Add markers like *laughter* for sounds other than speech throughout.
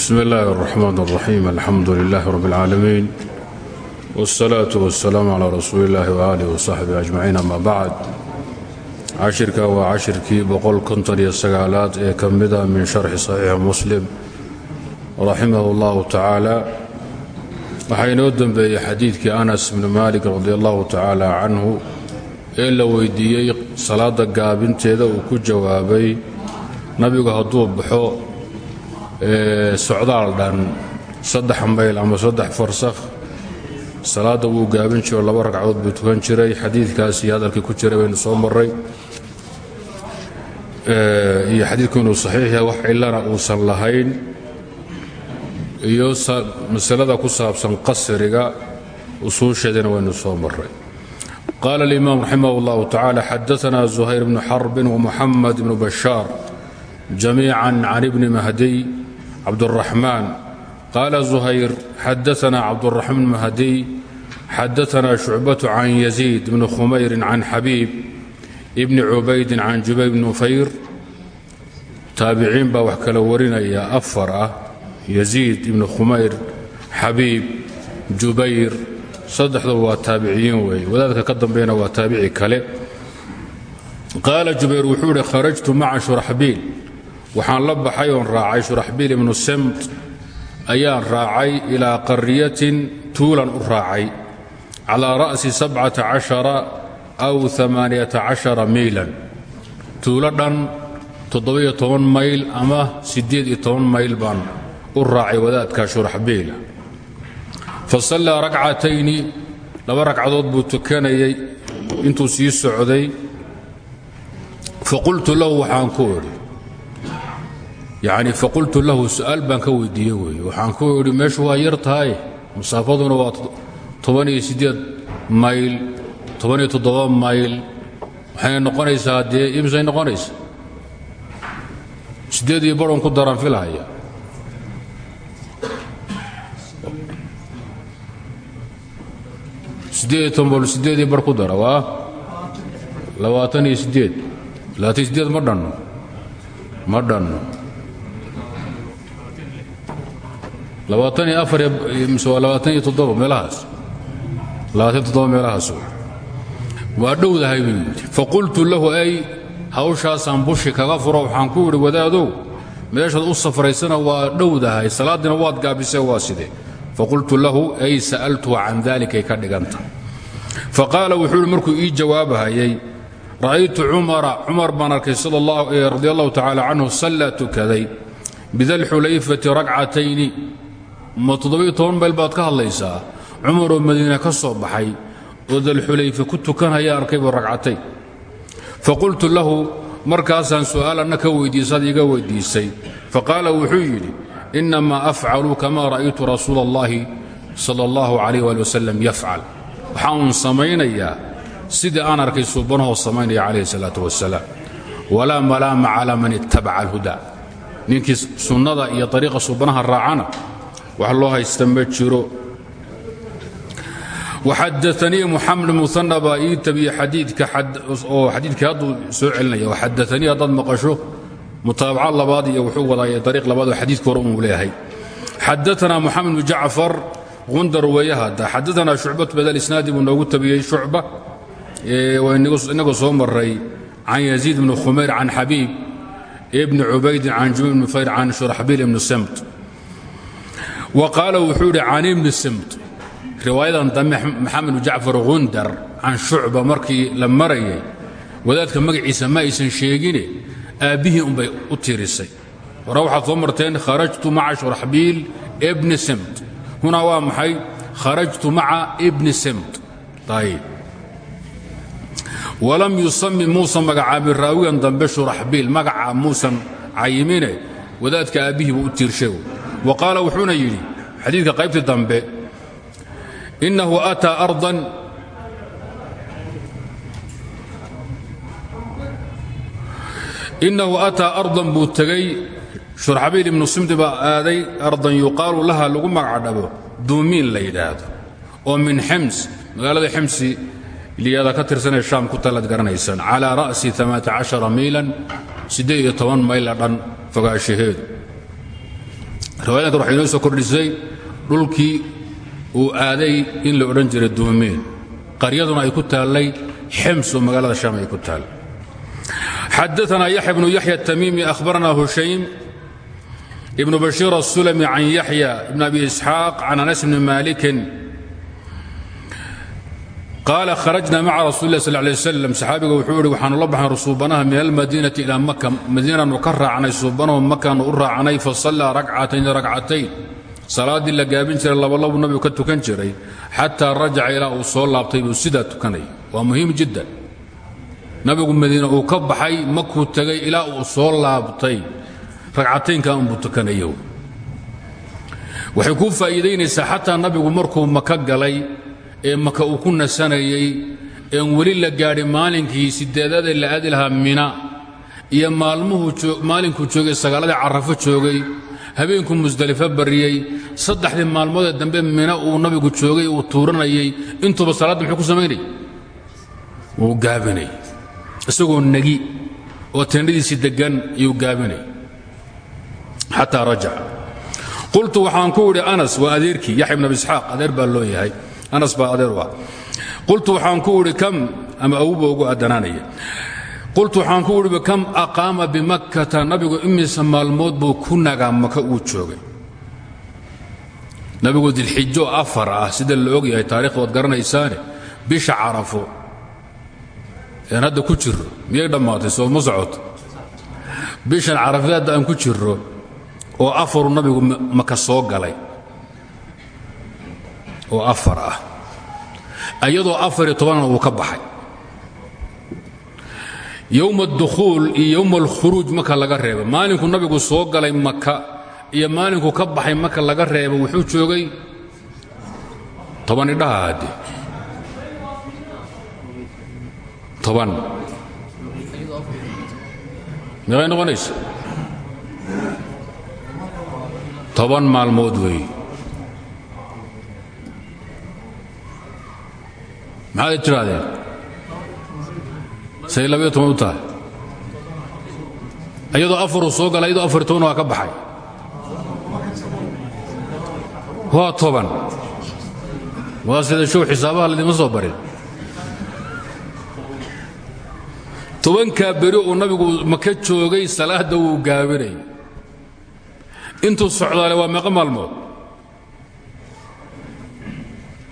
bsm اllahi الرحmn الرaxيim alxamdu لlah rb اlcaalamiin wالsalaaة wالsalaam عlى rasuuli اllahi وaalih وصaxbih أجmaciin ama bacd cashirka waa cashirkii boqolkonton-iyo-sagaalaad ee ka mida min sharxi صaxiixi muslim raximah اllahu tacaala waxaa inoo dembeeyey xadiidkii anas bni malik radi allahu tacaala canhu ee la weydiiyey salaada gaabinteeda uu ku jawaabay nabigu hadduu baxo socdaal dhan saddex mayl ama saddex farsakh. Salaadda wuu gaabin jiro laba ragcadood buu tukan jiray. Xadiidkaasi hadalkii ku jiray baynu soo marray. Iyo xadiidku inuu yahay wax cillana uusan lahayn. Iyo masalada ku saabsan qasriga usuusheedana waynu soo marray. Qaala alimaam raximah اllahu tacala xadaana zuhayr bnu xarbin wamuxamed bnu bashaar jamiica can ibni mahdiy cabduraxmaan qaala zuhayr xadaanaa cabduraxmaan mahadiy xadaanaa shucbatu can yaziid bni khumayrin can xabiib ibni cubaydin can jubay bni ufayr taabiciin baa wax kala warinaya afar ah yaziid ibni khumayr xabiib jubayr saddexdaba waa taabiciyiin weeye wadaadka ka dambeeyana waa taabici kale qaala jubayr wuxuu idhi kharajtu maca shuraxbiil waxaan la baxay oon raacay shuraxbiil ibnu semt ayaan raacay ilaa qaryatin tuulan u raacay. Calaa ra'si sabcata cashara aw amaaniyata cashara miilan. Tuulo dhan toddoba-iyo toban mayl ama siddeed iyo toban mayl baan u raacay wadaadka shuraxbiila fa sallaa ragcatayni laba ragcadood yacni faqultu lahu su'aal baan ka weydiiye weeye. Waxaan ku idhi meeshu waa yar tahay. Masaafaduna waa tobaniyo siddeed mayl tobaniyo toddoba mayl. Waxayna noqonaysaa dee imsay noqonaysa. Siddeed iyo barhon ku daran filahaya. Siddeed iyo toban bol siddeed iyo bar ku dara waa labaatan iyo siddeed. Labaatan iyo siddeed ma dhanno. Ma dhanno labaatan iyo afar mise waa labaatan iyo toddoba meelahaas. Waa dhowdahay buu yidhi. Faqultu lahu ay hawshaasaan bushi kaga furo waxaan ku idhi wadaadow meeshaad u safraysana waa dhowdahay salaaddina waad gaabisee waa sidee? Faqultu lahu ay sa'altuhu can dalikay ka dhiganta. Faqaala wuxuu markuu ii jawaabahayay ra'aytu cumara cumar baan arkay radi allahu tacaala canhu sallaa tukaday bidalxulayfati ragcatayni ma toddobiyo toban mayl baad ka hadlaysaa. Cumaroo madiina ka soo baxay oo dalxulayfe ku tukanhaya arkaybu ragcatayn fa qultu lahu markaasaan su'aalanna ka weydiisaad iga weydiisay. Faqaala wuxuu yidhi innamaa afcalu kama ra'aytu rasuula allahi sala allahu calayh waali wasalam yafcal waxaa samaynayaa sidii aan arkay suubanahoo samaynaya calayhi salaatu wasalaam walaa malaama calaa man ittabaca alhuda ninkii sunnada iyo ariiqa suubanaha raacana wax loo haysta ma jiro. waxadaanii muxamed muana baa ii tabiye xadiikaoo xadiidkii hadduu soo celinaya waxadaanii haddaad maqasho mutaabaca labaad iyo wuxuu wadaay ariiq labaad oo xadiidka hore uu leeyahay xadaana moxamed bnu jacfar gundar weeye hadda xadaana shucbat badal isnaadi buu noogu tabiyey shucba inagoo soo maray can yaziid bni khumayr can xabiib bni cubaydin can jubayr bni fayr can shuraxbiil ibni semt wa qaala wuxuu idhi can ibni semt riwaayadan dambe maxamed jacfar gundar can shucba markii la marayay wadaadka magaciisa ma aysan sheegine aabbihii unbay u tirisay hore waxaad soo marteen kharajtu maca shuraxbiil bni semt hunaa waa maxay? Kharajtu maca ibni semt ayb walam yusami muusan magacaabin raawigan dambe shuraxbiil magaca muusan cayimine wadaadka aabbihii buu u tiirshay wa qaala wuxuuna yidhi xadiidka qaybtii dambe innahu ataa ardan. Innahu ataa ardan buu tegey. Shuraxbiil ibnu simdi baa aaday ardan yuqaalu laha lagu magacdhabo duumiin la yidhaahdo oo min xems magaalada xemsi liyada ka tirsanee shaam ku talaad garanaysaan calaa ra'si miilan mayla dhan fogaanshaheedu riwaayadkan waxay inoo soo kordhisay dhulkii uu aaday in la odhan jiray duumeen. Qaryaduna ay ku taallay xems oo magaalada shaam ay ku taal xadaana yaxya bnu yaxya atamiimi ahbarana عن ibnu bashiir asulami can yaxya ibn abi isxaaq can anas bni maalikin qaala kharajna maca rasuuli lah sal lay wslam saxaabiga wuxuu ihi waxaanu la baxnay rasuubanaha min almadiinati ilaa maka madiinanu ka raacnay suubanahu makaanu u raacnay fasallaa rakcatayn rakcatayn. Salaaddii la gaabin jiray labalabu nabigu ka tukan jiray xataa rajaca ilaa uu soo laabtay buu sidaa tukanaya waa muhiim jiddan. Nabigu madiine uu ka baxay makuu tegay ilaa uu soo laabtay. Ragcataynka unbuu tukanaya waxay kuu faa'iidaynaysaa xataa ee maka uu ku nasanayey een weli la gaadhi maalinkii sideedadee la aadi mina iyo maalinkuu joogay sagaaladii carafo joogay habeenkuu musdalifo bariyey saddexdii maalmoodee dambe mina uu nabigu joogay uu tuuranayey intuuba salaadda muxuu ku samaynay wuu gaabinay. Isagoo negi oo teendhadiisii deggan iyuu gaabinay. Xataa rajac. Qultu waxaan ku anas waa adeerkii yaxya ibn abi isxaaq adeer baa loo yahay anas baa adeer u ah. Qultu waxaan ku idhi kam? Ama awuba ugu addanaanaya. Qultu waxaan ku idhi kam aqaama bimakkata nabigu imise maalmood buu ku nagaa maka uu joogay. Nabigu dilxijo afar ah sida la og yahay taarikhda garanaysaane bisha carafo. Hadda ku jirro miyay dhammaatay? Soo ma socoto bishan aan ku jirro oo afaru nabigu maka soo galay oo afar ah. Iyadoo afariyo tobanna uu ka baxay. Yowma adukhuul iyo yowma alkhuruuj maka laga reeba maalinkuu nabigu soo galay maka iyo maalinkuu ka baxay maka laga reeba wuxuu joogay toban idhaha hadde toban. Meeqay noqonaysa? Toban maalmood weeye maxaad tidhaahdeen say labayo toban u tahay iyadoo afaruu soo gala iyadoo afar toban ka baxay waa toban. Waa sida show xisaabaha laydima soo barin tobankaa beri uu nabigu maka joogay salaadda wuu gaabinay intuu socdaale waa meeqo maalmood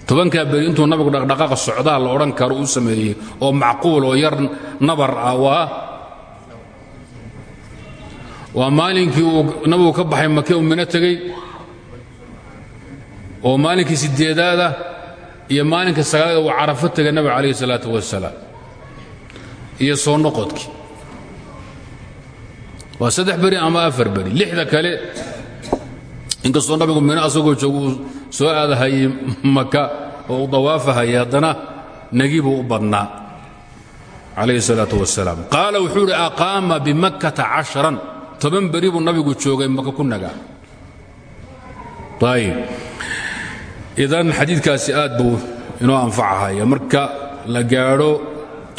tobankaa beri intuu nabigu dhaqdhaqaaqa socdaa la odhan karo uu sameeyey oo macquul oo yar nabar ah waa waa maalinkii uu nabigu ka baxay make uu mino tegey oo maalinkii sideedaada iyo maalinka sagaalada uu carafo tegay nabiga calayhi salaatu wasalaam iyo soo noqodkii. Waa saddex beri ama afar beri lixda kale inkastoo nabigu mino asagoo joogu soo aadahayey maka oo uu dawaafahayay haddana nagi buu u badnaa calayhi salaatu wasalaam qaala wuxuu idhi aqaama bimakkata casharan toban beri buu nabigu joogay maka ku nagaa. Ayib idan xadiidkaasi aad buu inoo anfacahaya. Marka la gaadho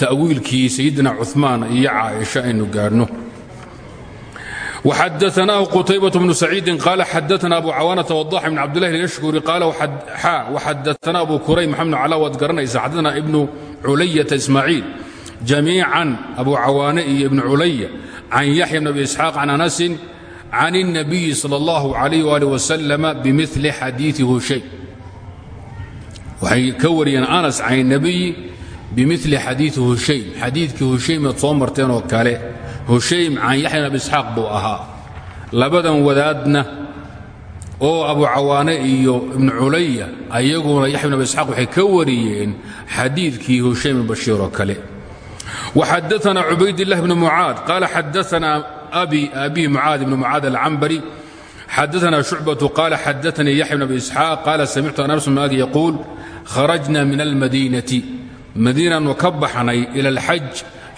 ta'wiilkii sayidina cumaan iyo caaisha aynu gaadhno وxadaثnah qتaybaة بن سacيidi qال xadaثna abu cawاnaةa وضاx بن cabdالlah الyشhكuri qal وxadaثna abu kuray mxamed cala waad garanaysa xadaثna ibnu culayaةa ismaaعiil jamiican abu cawaane iyo ibnu culaya can yaxya bn abi isxaaq can anasin can الnabiyi salى اllah عalayh ali وsلم bmil xadiiثi hushay waxay ka wariyeen anas can الnabiyi bimili xadiiثi hushaym xadiidkii hushaymaad soo marteen oo kale hushaym can yaxya abi isxaaq buu ahaa. Labadan wadaadna oo abu cawaane iyo ibnu culaya ayaguna yaxya bn abi waxay ka wariyeen xadiidkii hushaym ibn bashiir kale. Waxadaana cubaydillahi bnu mucaad qaala xadaana abi abihi mucaad ibnu mucaad alcambari xadaana shucbatu qaala xadaanii yaxya bn abi isxaaq qaala samictu an arsu maagi yaquul kharajna min almadiinati. Madiinaanu ka baxnay ila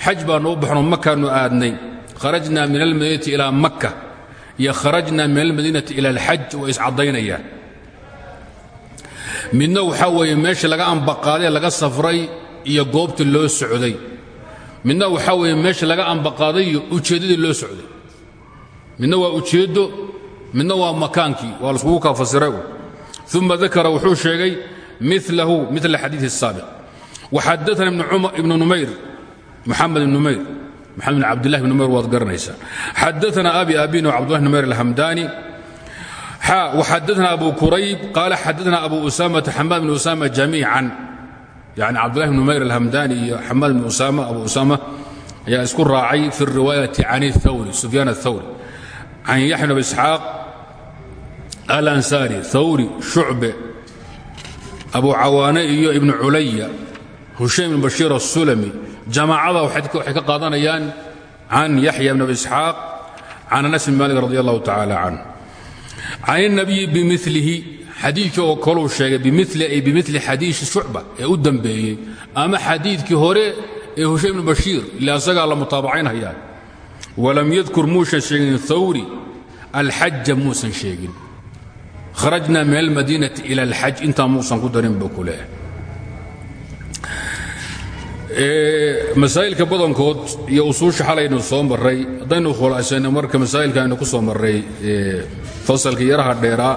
xaj baannu u baxno makaannu aadnay. Kharajna min almadiinati ilaa makka. Iyo kharajna min almadiinati ila alxaj way iscaddaynayaan midna waxaa weeye meeshii laga ambaqaaday laga safray iyo goobtii loo socday. Midna waxaa weeye meeshii laga ambaqaaday iyo ujeeddadii loo socday. Midna waa ujeeddo midna waa makaankii waa laiskugu kaa fasiray uma dakara wuxuu sheegay milahu mila xadiii الsaabiq waxadaana ibnu muxamed ibn numayr maxamed bn cabdilah bn numayr waad garanaysaa xadaثna abi abin cabdullah bn numayr alhamdani وxadثna abu kurayb qال xadثna abu usامة xamaad بن usامة جamيiعا yani cabdالlah بن mayr الhamdani iyo xamaad بن usامة abu usامة ayaa isku raacay fi الriwaayaةi can الthawri sufyaan الthawri can yaxya بn isxaaq alansari thawri shucbe abu cawaane iyo ibn culaya hushaym بn bashiir الsulmi jamaacada waxay ka qaadanayaan can yaxya bn abi isxaaq can anas bn malik radi allahu tacaala can can inabiyi bimilihi xadiidkii oo koluu sheegay bimili ay bimili xadiisi shucba ee u dembeeyey ama xadiidkii hore ee hushay ibnu bashiir ila isagaa la mutaabacaynhayaa walam yadkur muusan sheegin hawri alxaja muusan sheegin. Kharajna min almadiinati ila alxaj intaa muusan ku darin buu ku leehay masaa'ilka badankood iyo usuusha xalaynu soo marray haddaynu khulaasayno marka masaa'ilka aynu ku soo marray fasalkii yaraha dheeraa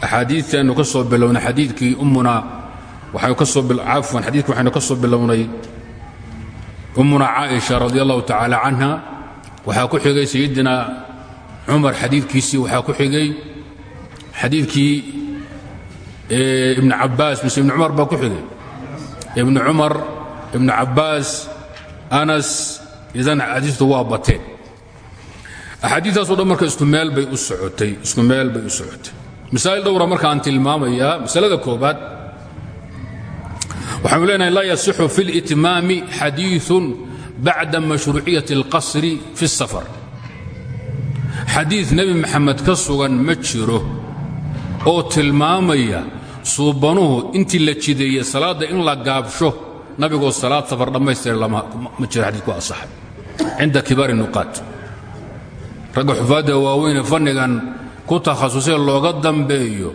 axaadiidtii aynu ka soo bilownay xadiidkii ummuna waxaynu ka soo cafwan xadiidkii waxaynu ka soo bilownay ummuna caaisha radi allahu tacaala canha ku xigay sayidina cumar xadiidkiisii waxaa ku xigay xadiidkii ibnu cabbaas mise ibnu cumar baa ku xigay. Ibnu cumar ibnu cabbaas anas idan xadiistu waa bateen axaadiistaasoo dhan marka isku meel bay u socotay isku meel bay u socotay masaa'il dhowra marka aan tilmaamayaa masalada koobaad waxaanu leenahay laa yasixu fi اlitmaami xadiiثun bacda mashruuciyati اlqasri fi الsafar xadiid nebi maxamed ka sugan ma jiro oo tilmaamaya suubanuhu intii la jideeyey salaadda in la gaabsho nabigoo salaad safar dhammaystira ma jiro xadiid ku asaxay cinda kibaari nuqaat ragga xufaadda waaweyne fannigan ku takhasusee looga dambeeyo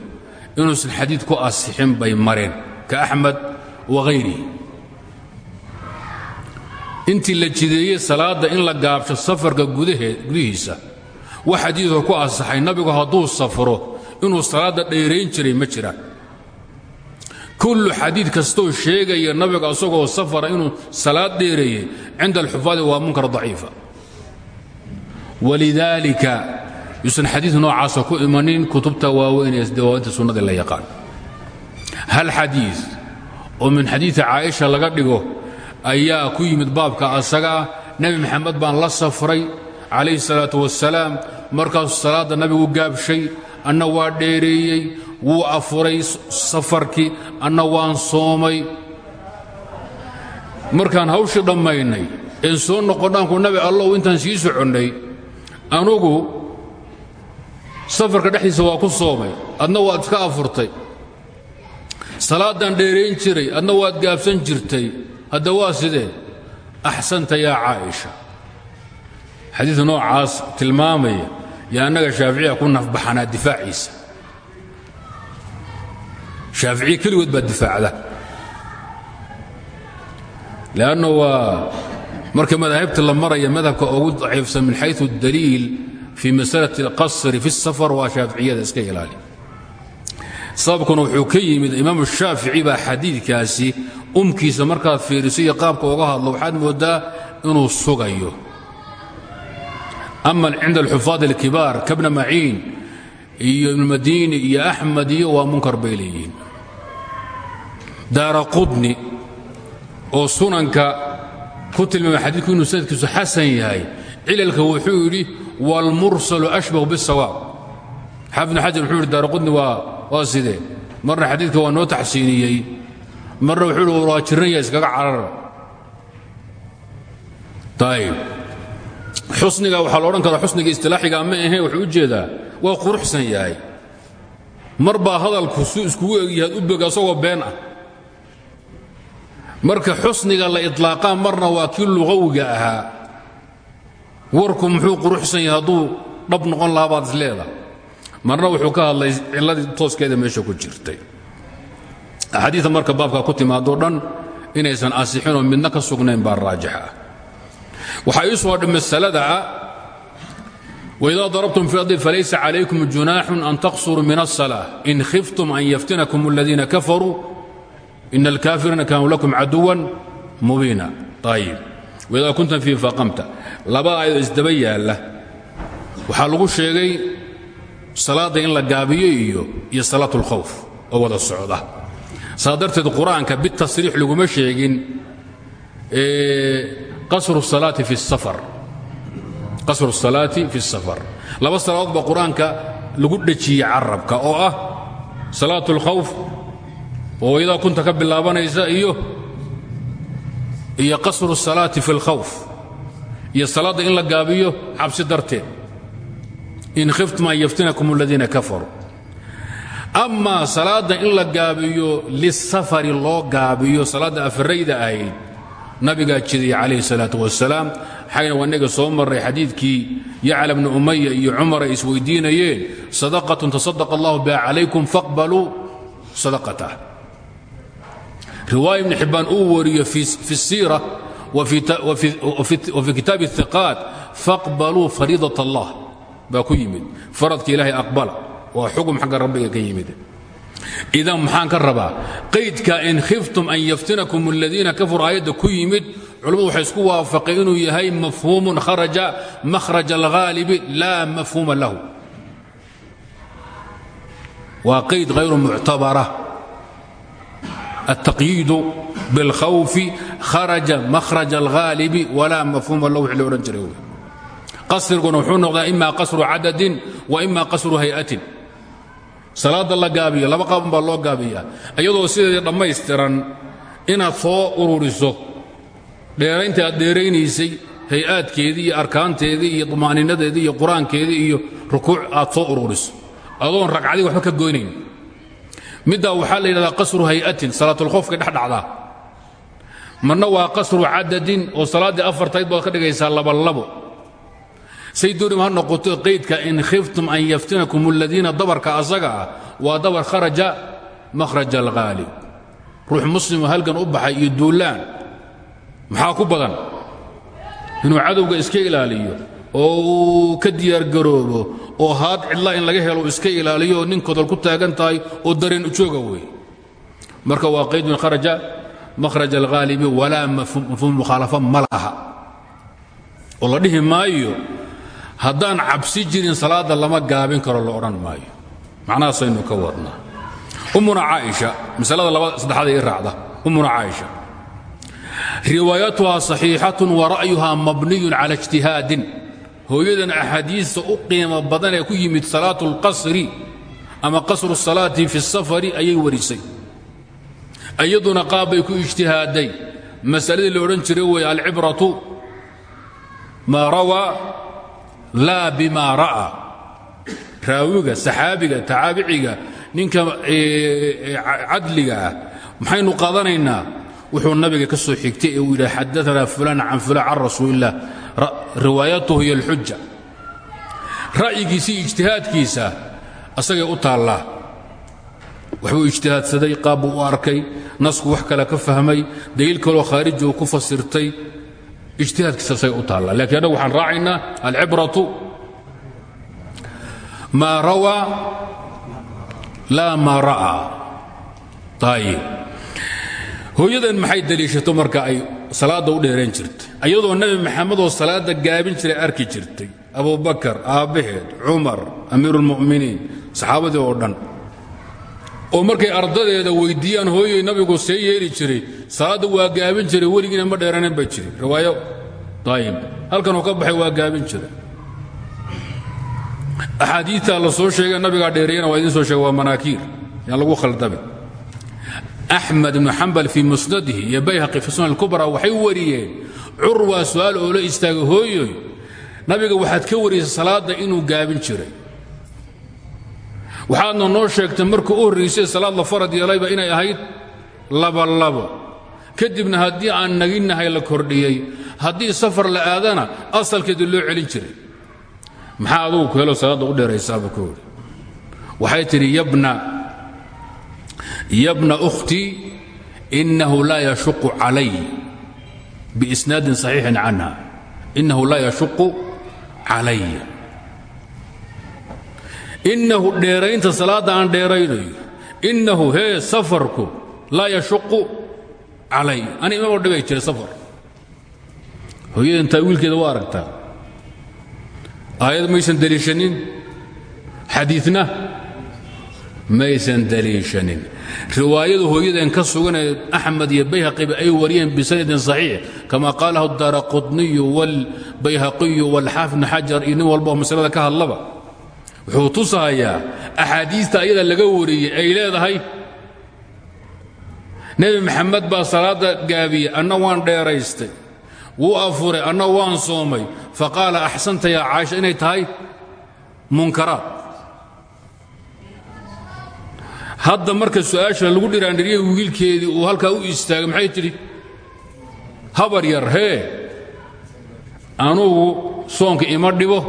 inuusan xadiid ku asixin bay mareen ka axmed waghayrihi intii la jideeyey salaadda in la gaabsho safarka gudihiisa wax xadiidoo ku asaxay nabigu hadduu safro inuu salaadda dheerayn jiray ma jiraan kullu xadiid kastoo sheegaya nabiga isagoo safara inuu salaad dheereeyey cinda alxufaadi waa munkar daciifa. Walidaalika yuusan xadiid noocaasa ku imanin kutubta waaweyn ee dawaainta sunnadii la yaqaan. Hal xadiid oo min xadiidi caaisha laga dhigo ayaa ku yimid baabka asagaa nebi maxamed baan la safray calayhi salaatu wasalaam markaasuu salaadda nabigu gaabshay anna waa dheereeyey wuu afuray safarkii anna waan soomay. Markaan hawshii dhammaynay een soo noqonnaanku nabi allow intaan sii soconnay anugu safarka dhexdiisa waa ku soomay adna waad iska afurtay. Salaaddaan dheerayn jiray adna waad gaabsan jirtay. Hadda waa sidee? Axsanta yaa caaisha. Xadiid noocaas tilmaamaya yaa annaga shaaficiya ku nafbaxanaa difaaciisa shaaficiya keligood baa difaacda leanna waa marka madaahibta la maraya madhabka ugu daciifsan min xayu daliil fii masalati alqasri fi الsafar waa shaaficiyada iska ilaali sababkuna wuxuu ka yimid imaamu shaafici baa xadiidkaasi umkiisa markaad fiiriso iyo qaabka uga hadlo waxaad moodaa inuu sugayo ama cinda alxufaad alkibaar kabna maciin iyo ibnulmadini iyo axmed iyo waa munkar bay leeyihiin daara qudni oo sunanka ku tilmaamay xadiidku inuu sanadkiisu xasan yahay. Cilalka wuxuu yidhi waalmursalu ashbahu biاsawaab xaafid ibn xajar wuxuu yidhi qudni waa sidee? Marna xadiidka waa noo taxsiiniyey. Marna wuxuu yidhi waa iskaga carara ayib xusniga waxaa la odhan karaa xusniga istilaaxiga ma ahe wuxuu u jeedaa waa quruxsan yahay. Mar baa hadalku su iskugu u bega asagoo been ah marka xusniga la ilaaqaa marna waa kii luqawiga ahaa. Warku muxuu quruxsan yahay hadduu noqon lahaa isleeda marna wuxuu ka hadlay cilladii tooskeeda meesha ku jirtay. Axaadiia marka baabka ku timaadoo dhan inaysan ansixinoo midna ka sugnayn baa raajix ah. Waxaa soo dhimay salada ah waidaa darabtum fi ardi falaysa calaykum junaaxun an taqsuruu min aلsalaa in khiftum an yaftinakm aladiina إن الكافرين كانوا لكم عدوا مبينا طيب وإذا كنتم فيه فقمت لبا آية isdaba له waxaa lagu sheegay salaada in la gaabiyo iyo iyo salaat اlkhawf oo wada socda saa darteed qur-aanka bitasriix laguma sheegin qasru الsalaati fi الsafar qasru الsalaati fi الsafar laba salaadood baa qur-aanka lagu dhejiyey carabka oo ah salaat اlkhawf oo idaa kunta ka bilaabanaysa iyo iyo qasru الsalaati fi اlkhawf iyo salaadda in la gaabiyo cabsi darteed in khiftum an yaftinakum aladiina kafaruu amaa salaadda in la gaabiyo lisafari loo gaabiyo salaadda afarayda ahayd nabigaa jidaya calayhi salaatu wasalaam xayna wanaga soo marray xadiidkii yacla bni umaya iyo cumar ay isweydiinayeen sadaqatun tasadaqa allahu biha calaykum faqbaluu sadaqatah riwaaya ibni xibbaan uu wariyo fi siira وفي kitaaب الثiقاaت faqbaluu fariidaة الlah baa ku yimid faradka ilaahay aqbala waa xukm xagga rabbiga ka yimid idan maxaan ka rabaa qaydka in khiftum an yaftinakum اladiina kafaruu aayadda ku yimid culimmadu waxay isku waafaqeen inuu yahay mafhuuم kharaja mahraj الغaalibi laa mafhuuma lahu waa qayd غayru muctabara التقييد بالkhوف kharaجa مahrج الغاaلب وlaa mafhuuma lo wx lo odhan jiray qasriguna wuxuu noqdaa ima qasru cadadin وima qasru hayئatin salaada la gaabiyo laba qaabun baa loo gaabiyaa iyadoo sideedii dhammaystiran inaad soo ururiso dheeraynta aad dheeraynaysay hay-aadkeedii iyo arkaanteedii iyo طumaaninadeedii iyo qur-aankeedii iyo rukuuc aad soo ururiso adoon ragcadii waxba ka goynayn middaa waxaa la yidhahdaa qasru hay'atin salaatulkhofkay dhex dhacdaa marna waa qasru cadadin oo salaaddii afartayd baad ka dhigaysaa labalabo. Say doonim ha noqoto qaydka in khiftum an yaftinakum aladiina dabarka asaga ah waa dabar kharaja makhraj alghaalib. Ruux muslimoo halgan u baxay iyo duullaan maxaa ku badan? Inuu cadowga iska ilaaliyo oo uu ka diyaargaroobo oo haad cidla in laga helo iska ilaaliyo nin kodol ku taagan tahay oo dareen ujooga wey. Marka waa qaydun kharaja makhraj alghaalibi walaa mafhuum mukhaalafa ma laha. Oo la dhihi maayo haddaan cabsi jirin salaadda lama gaabin karo la odhan maayo. Macnahaasaynu ka wadnaa ummuna caaisha masalada labada saddexaad ii raacda. Ummuna caaisha. Riwaayatuhaa saxiixatun wa ra'yuhaa mabniyun cala ijtihaadin hooyadan axaadiista u qiimo badan ee ku yimid salaatu اlqasri ama qasru salaati fi safari ayay warisay. Iyaduna qaab ku ijtihaaday. Masaladii la odhan jiray wey alcibratu maa rawaa laa bima ra'a. Raawiga saxaabiga tacaabiciga ninka adliga ah. Maxaynu qaadanaynaa? Wuxuu nabiga ka soo xigtay ee uu yidha xadaanaa fulaan can fulaan riwaayatuhu iyo alxuja ra'yigiisa iyo ijtihaadkiisa asagay u taallaa. Waxbuu ijtihaadsaday qaab buu u arkay nasku wax kale ka fahmay daliil kaloo khaariji uu ku fasirtay. Ijtihaadkiisa asagay u taallaa. Lakiin annagu waxaan raacaynaa alcibratu. Maa rawaa laa maa ra'aa ayib hooyadan maxay daliishato marka ay salaadda u dheerayn jirtay ayadoo nebi maxamedoo salaadda gaabin jiray arki jirtay abubakar aabbaheed cumar amiiruulmu'miniin saxaabadii oo dhan oo markay ardadeeda weyddiiyaan hooyey nabigu see jiray salaadda waa gaabin jiray weligiina ma dheeranan ba jiri. Riwaayo ayib halkanuu ka baxay waa gaabin jiray. Axaadiidtaa la soo sheegay nabigaa dheereeyana waa idiin soo sheega waa manaakiir. Yaan lagu khaldamin axmed ibnu xambal fii musnadihi iyo bayhaqi fi sunan wariyeen curwaa su'aal oo la istaagay hooyoy nabiga waxaad ka wariysa salaadda inuu gaabin jiray. Waxaadna noo sheegtay markuu u horraysay salaad la farad yeelayba inay ahayd labalabo kadibna haddii aan naginnahay la kordhiyey haddii safar la aadana asalkeedii loo celin jiray. Maxaa adugu ku helo salaadda u dheeraysaaba hori waxay tidhi yabna yabna ukhtii inahu laa yashuqu calay biisnaadin saxiixin canha. Inahu laa yashuqu calay. Innahu dheeraynta salaadda aan dheeraynayo innahu hee safarku laa yashuqu calay. Ani imama dhibay jira safar. Hooyadan taawiilkeeda waa aragtaa. Aayad maysan deliishanin. Xadiidna maysan deliishanin riwaayadu hooyadeen ka suganee axmed iyo bayhaqiba ay wariyeen bisanadin saxiix kama qaalahu wاlbayhaqiyu wاlxaafid bn xajar iyo nin walbao masalada ka hadlaba. Wuxuu tusahayaa axaadiista ayada laga wariyey ay leedahay nebi maxamed baa salaadda gaabiyey anna waan dheeraystay wuu afuray anna waan soomay faqaala axsanta yaa caaisha inay tahay munkaraad hadda marka su'aasha lagu dhiraandhiriyey wiilkeedii uu halkaa u istaagay maxay tidhi? Habar yar hee anugu soonka ima dhibo.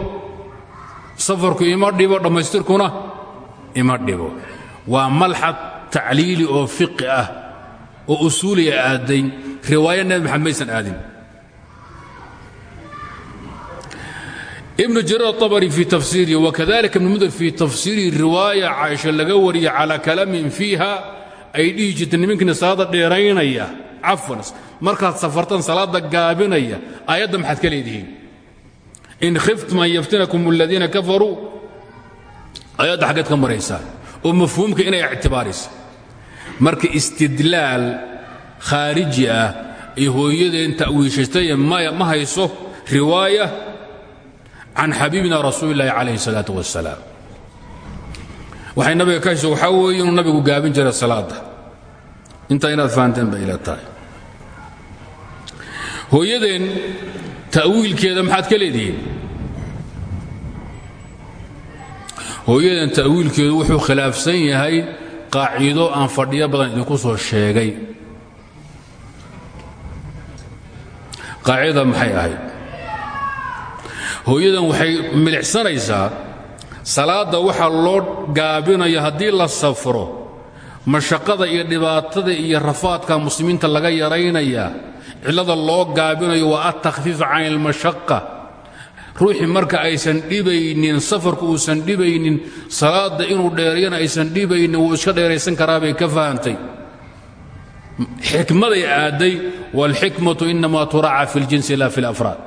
Safarku ima dhibo dhammaystirkuna ima dhibo. Waa malxad tacliili oo fiqi ah oo usuuliya aaday riwaaya nebi maxamed aadin ibnu jariir aلطabri fii tafsiirihi wakadalika ibnu mudr fii tafsiirihi riwaaya caaisha laga wariya calaa kalaamin fiiha ay dhihi jirta niminkiina salaadda dheeraynaya. Markaad safartan salaadda gaabinaya aayadda maxaad ka in khiftum an yaftinakum aladiina kafaruu aayadda xaggeed ka maraysaa oo mafhuumka inay ictibaaraysa. Marka istidlaal khaariji ah ay hooyadeen ta'wiishatay ma hayso riwaaya can xabiibina rasuuli lahi calayhi salaat wasalaam waxay nabiga ka heshay waxaa weeye inuu nabigu gaabin jiray salaadda intaa inaad fahanteen bay ila tahay hooyadeen ta'wiilkeeda maxaad ka leedihiin hooyadeen ta'wiilkeedu wuxuu khilaafsan yahay qaaciido aan fadhiyo badan idinku soo sheegay qaacidada maxay ahayd hooyadan waxay milicsanaysaa salaadda waxaa loo gaabinayo haddii la safro mashaqada iyo dhibaatada iyo rafaadka muslimiinta laga yaraynayaa cilada loo gaabinayo waa attakhfiif can ilmashaqa ruuxii marka aysan dhibaynin safarku uusan dhibaynin salaada inuu dheeriyana aysan dhibaynin wuu iska dheeraysan karaabay ka fahamtay. Xikmaday aadday waalxikmatu inamaa turaaca fi ljinsi la fi lafraad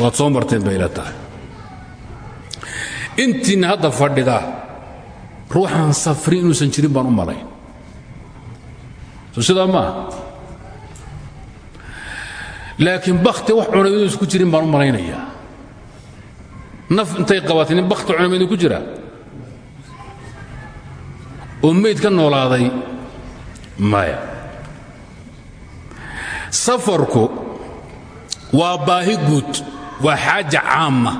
waad soo marteen bay ila tahay. Intiina hadda fadhida ruuxaan safri inuusan jirin baan u malayn. So sidaa maaha laakiin bakti wax cunay inuusan ku jirin baan u malaynayaa naf intay qabatay nin bakti cunay ma idinku jira. Oo mayd ka noolaaday maya. Safarku waa baahi guud waa xaaja caama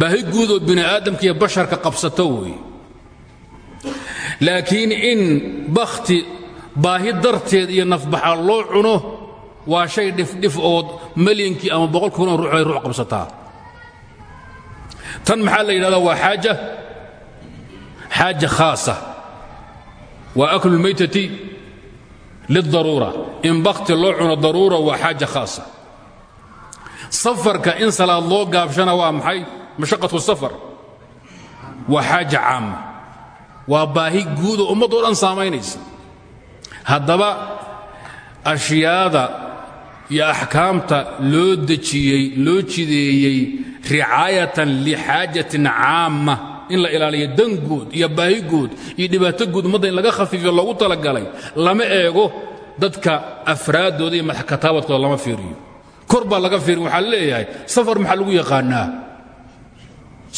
baahi guud oo bini aadamka iyo basharka qabsato weeye laakiin in bakhti baahi darteed iyo nafbaxa loo cuno waa shay dhifdhif oo malyankii ama boqolki kun oo ruux ay ruux qabsataa. Tan maxaa la yidhahdaa? Waa xaaja xaaja khaasa. Waa aklu lmaytati lidaruura in bakhti loo cuno daruura waa xaaja khaasa safarka in salaad loo gaabshana waa maxay? Mashaqatu safar. Waa xaaja caama. Waa baahi guudoo ummaddoo dhan saamaynaysa. Haddaba ashyaada iyo axkaamta loo dejiyey loo jideeyey ricaayatan lixaajatin caama in la ilaaliyo dan guud iyo baahi guud iyo dhibaato guud ummadda in laga khafiifiyo loogu talagalay lama eego dadka afraaddooda iyo madaxkataabadkooda lama fiiriyo kor baa laga fiirin waxaa leeyahay safar maxaa lagu yaqaanaa?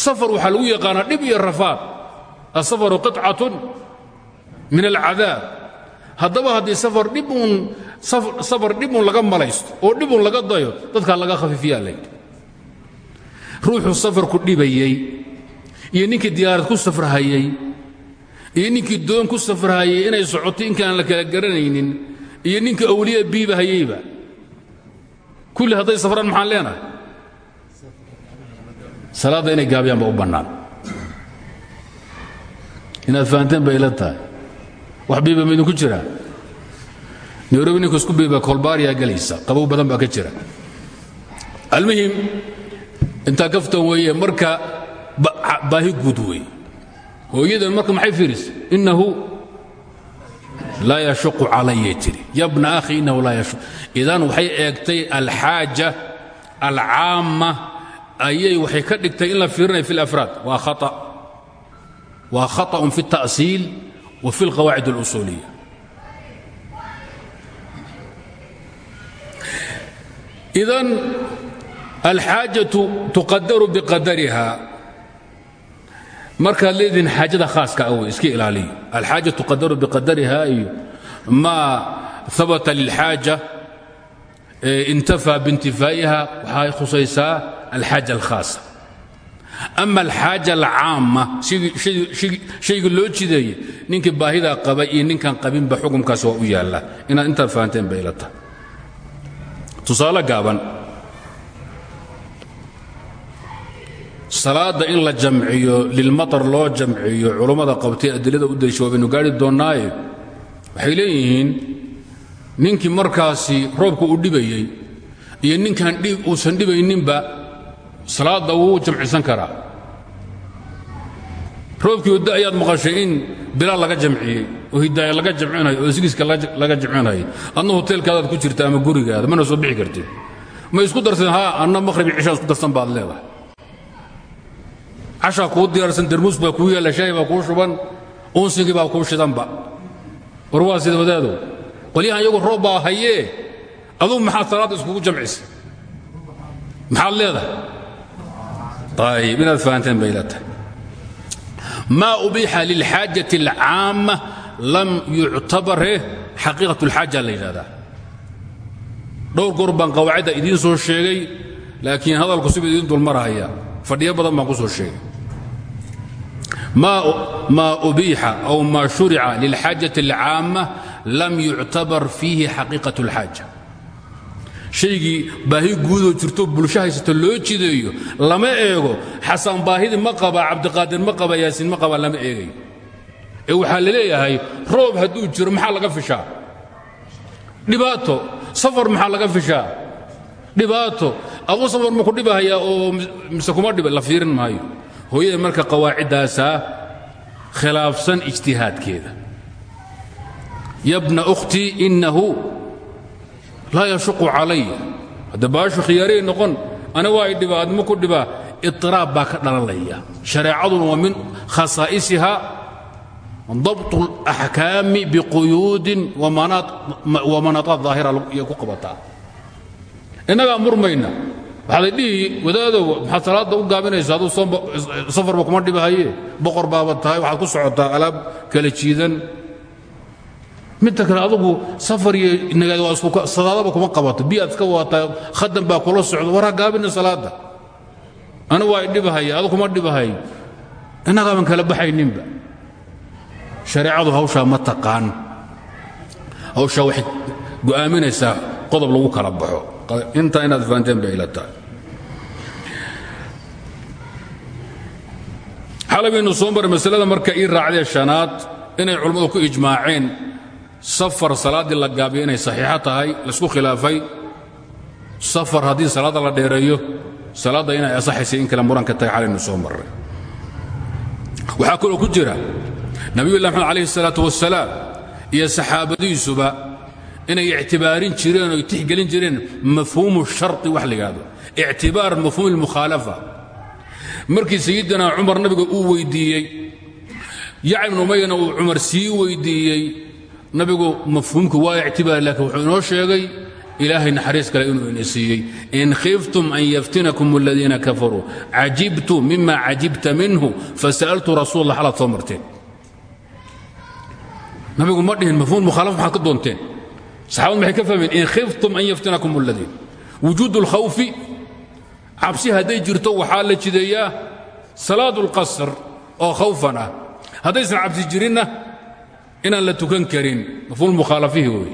Safar waxaa lagu yaqaanaa dhib iyo rafaad. Asafaru qicatun min alcadaab haddaba haddii safar dhibuun safar dhibuun laga malaysto oo dhibuun laga dayo dadkaa laga khafiifiyaa layidhi ruuxuu safarku dhibayey iyo ninkii diyaarad ku safrhayey iyo ninkii doon ku safrhayey inay socoto inkaan la kala garanaynin iyo ninkii awliya biiba hayeyba kulli hadday safraan maxaan leenahay? Salaadda inay gaabiyaan ba u bannaan. Inaad fahanteen bay ila tahay. Wax biiba ma idinku isku biiba kolbaariyaa gelaysa qabow badan baa ka jira. Almuhim intaa kaftan weeye marka baahi guud wey hooyadan marka maxay fiiris innahu laa yashuqu calaya tiri yabna akhi innahu laa yashuq idan waxay eegtay alxaaja alcaamma ayay waxay ka dhigtay in la fiirinaya fi اlafraad waa khaa waa khaطأun fi الta'siil wa fi اlqawaacid اlusuuliya idan alxaajaةu tuqadaru biqadariha markaad leedihin xaajada khaaska ah wey iska ilaaliyo. Alxaaja tuqadaru biqadariha iyo maa habata lilxaaja intafaa biintifaa'iha waxay khusaysaa alxaaja alkhaasa. Ama alxaaja alcaama shaygii loo jideeye ninkii baahidaa qaba iyo ninkaan qabinba xukumkaas waa u yaalla. Inaad intaad fahanteen bay ila gaaban salaada in la jamciyo lilmaطar loo jamciyo culummada qabtay adilada u daysha waa gaari doonnaaye waxay leeyihiin ninkii markaasi roobka uu dhibayey iyo ninkaan uusan dhibayninba salaadda wuu jamcisan karaa. Roobkii waddo ayaad maqashay in bilaal laga jamciyey oo hidaaya laga jamcinayo oo sigiiska laga jamcinayay adna hoteelkaadaad ku jirta ama gurigaada mana soo bixi kartid. Ma isku darsan ha anna maqhrib cishaa isku darsan baad leedahay cashaa kuu diyaarsan darmuus baa kuu yaalla shaahi baa kuu shuban unsigii baa kuu shidanba. War waa sida wadaadow qolyahan iyagu roob baa hayee adugu maxaad salaadda iskugu jamcisa maxaad leedahay? Ayib inaad fahanteen bay leetahay maa ubiixa lilxaajati alcaamma lam yuctabare xaqiiqat اlxaaja la yidhahdaa dhowr goor baan qawaacidda soo sheegay laakiin hadalku siba idiin dulmarahaya fadhiyo badan baan ku soo sheegay maa ubiixa aw maa shurica lilxaajati alcaamma lam yuctabar fiihi xaqiiqat اlxaaja shaygii baahi guudoo jirto bulsho haysato loo jideeyo lama eego xasan baahidi ma qaba cabdiqaadir ma qaba yaasiin ma qaba lama eegayo. Ee waxaa la leeyahay roob hadduu jiro maxaa laga fishaa? Dhibaato safar maxaa laga fishaa? Dhibaato adu safar ma ku dhibahayaa oo mise kuma dhiba la fiirin maayo hooyada marka qawaaciddaasaa khilaafsan ijtihaadkeeda. Yabna ukhtii innahu laa yashuqu calaya hadda baashu khiyaaray noqon ana waa idhiba adma ku dhibaa iطiraab baa ka dhalanaya shareecaduna waa min khasaa'isiha dabt اlaxkaami biquyuudin wamanaataad daahira ku qabataa. Innagaa murmayna waxaaday dhihi wadaadow maxaad salaadda u gaabinaysa aduu safarba kuma dhibahaye boqor baaba tahay waxaad ku socotaa alaab kala jiidan. Midta kale adugu safar iyo nagaad waa isku sadaadaba kuma qabato. Biyaad iska waataa khadan baa kula socdo. War ha gaabina salaadda. Ana waa idhibahaya adu kuma dhibahay innagaaban kala baxayninba. Shareecadu hawshaa ma taqaan. Hawshaa waxay go'aaminaysaa qodob lagu kala baxo. Intaa inaad fahanteen bay ila tahay xalabaynu soo masalada marka ii raacdee shanaad inay culammadu ku ijmaaceen safar salaaddii la gaabiyo inay saxiixo tahay la isku khilaafay. Safar haddii salaadda la dheereeyo salaadda inay asaxaysay in kale muranka tahay xalaynu soo marray. Waxaa ku jira nabiyullah maxamed calayhi salaatu wasalaam iyo saxaabadiisuba inay ictibaarin jireen oy tixgelin jireen mafhuumu sharti wax la yidhaahdo. Ictibaar mafhuum markii sayidina cumar nabiga uu weyddiiyey yacni umayna uu cumar sii weyddiiyey nabigu mafhuumku waa ictibaar laakiin wuxuu inoo sheegay ilaahay naxariis kale inuu siiyey. In khiftum an yaftinakum aladiina kafaruu cajibtu mima cajibta minhu fasa'altu rasuul allah alaad nabigu ma dhihin mafhuum mukhaalafa maxaad ka doonteen saxaabadu maxay ka fahmeen? In khiftum an yaftinakum aladiin wujuud اlkhawfi cabsi hadday jirto waxaa la jideeyaa salaad اlqasr oo khawfan ah haddaysan cabsi jirinna inaan la tukan karin mafhuum mukhaalafihi wey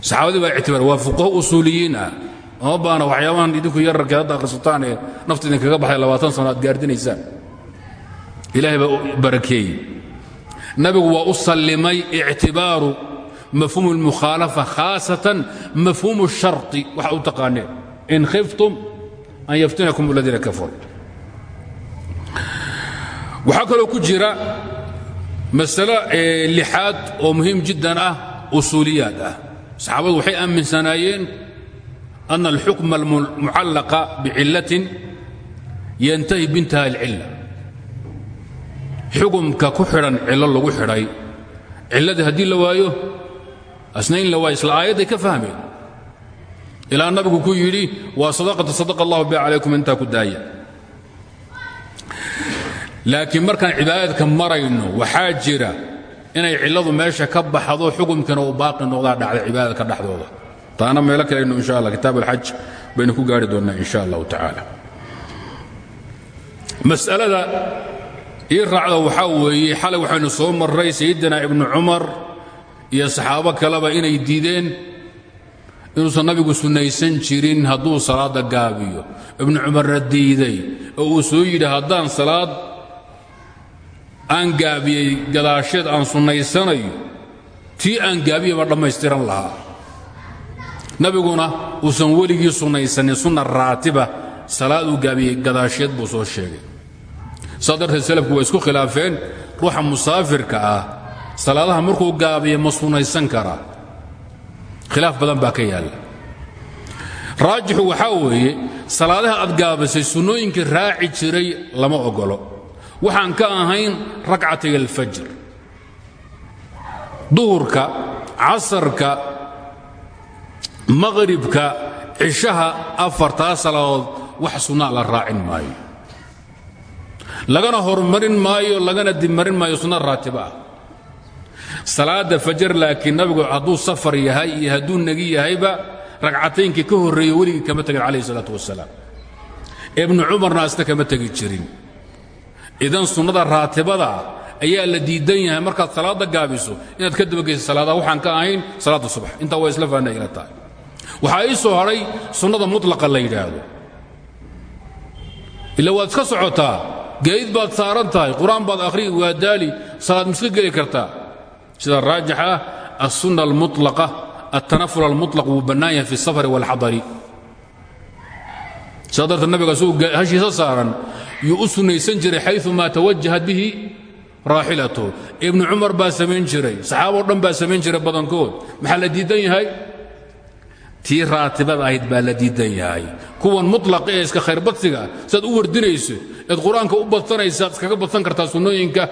saxaabadii baa ictibaar waa fuqaho usuuliyiin ah ama baana waxyaabahan idinku yararkeed hadda akhrisataan ee nafta idinkaga baxay labaatan sano aad gaardinaysaan ilaahay baa barakeeyey nabigu waa u sallimay ictibaaru mafhuum اlmukhaalafa khaasatan mafhuum الsharطi waxa u taqaaneen in khiftum an yaftinakum aladiina kafaruu waxaa kaloo ku jira masalo lixaad oo muhiim jiddan ah usuuliyaad ah saxaabadu waxay aaminsanaayeen ana alxukma almucallaqa bicillatin yantahi bintaha alcilla xukumka ku xidhan cillo lagu xidhay cilladii haddii la waayo asna in la waayo isla aayadday ka fahmeen ilaa nabigu ku yidhi waa sadaqatu sadaqa bi calaykum intaa ku daaya. Laakiin markaan marayno waxaa jira inay cilladu meesha ka baxdo xukumkana uu baaqi noqdaa dhacda cibaadadka dhexdooda. Taana meelo kalaynu insha allah kitaab alxaj baynu ku gaari doonnaa insha allahu tacaala. Mas'alada ii raacda weeye xalay waxaynu soo marray sayidina ibnu cumar iyo saxaabo kaleba inay diideen inuusan nabigu sunnaysan jirin hadduu salaadda gaabiyo. Ibnu cumarna diiday oo uu soo yidhi haddaan salaad aan gaabiyey gadaasheed aan sunnaysanayo tii aan gaabiyaba dhammaystiran lahaa. Nabiguna uusan weligii sunnaysanin sunna raatiba salaad uu gaabiyey gadaasheed buu soo sheegay. Saa darteed salafku waa isku khilaafeen ruuxa musaafirka ah salaadaha markuu gaabiyo ma sunnaysan karaa khilaaf badan baa ka yaalla. Raajixu waxaa weeye salaadaha aad gaabisay sunnooyinkii raaci jiray lama ogolo. Waxaan ka ahayn rakcatay alfajr. Duhurka casarka maqhribka cishaha afartaa salaadood wax sunnaa la raacin maayo. Lagana hormarin maayo lagana dibmarin maayo sunna raatiba ah salaada fajar laakiin nabigu hadduu safar yahay iyo hadduu negi yahayba ragcataynkii ka horreeye weligii kama tegin calayh isalaatu wasalaam ibnu cumarna asna kama tegi jirin. Idan sunnada raatibada ah ayaa la diidan yahay markaad salaadda gaabiso inaad ka dabageysa salaadaha waxaan ka ahayn salaadda subax. Intaa waa isla fahanna ila tahay. Waxaa ii soo hadhay sunnada mutlaqa la yidhaahdo. Ila waad iska socotaa geedid baad saaran tahay qur'aan baad akhriyi waa daali salaad miska geli kartaa sida raajix ah alsunna almutlaqa altanaful almutlaq wuu bannaan yahay fi الsafari wاlxadari sidaa darteed nabiga asagoo hashiisa saaran yuu u sunnaysan jiray xayثu ma tawajahat bihi raaxilatu ibnu cumar baa samayn jiray saxaaboo dhan baa samayn jiray badankood maxaa la diidan yahay tii raatibada ahayd baa la diidan yahay kuwan muطlaq ee iska khayrbadsiga ah siaad u wardinayso eed qur-aanka u badsanaysaad iskaga badsan kartaa sunnooyinka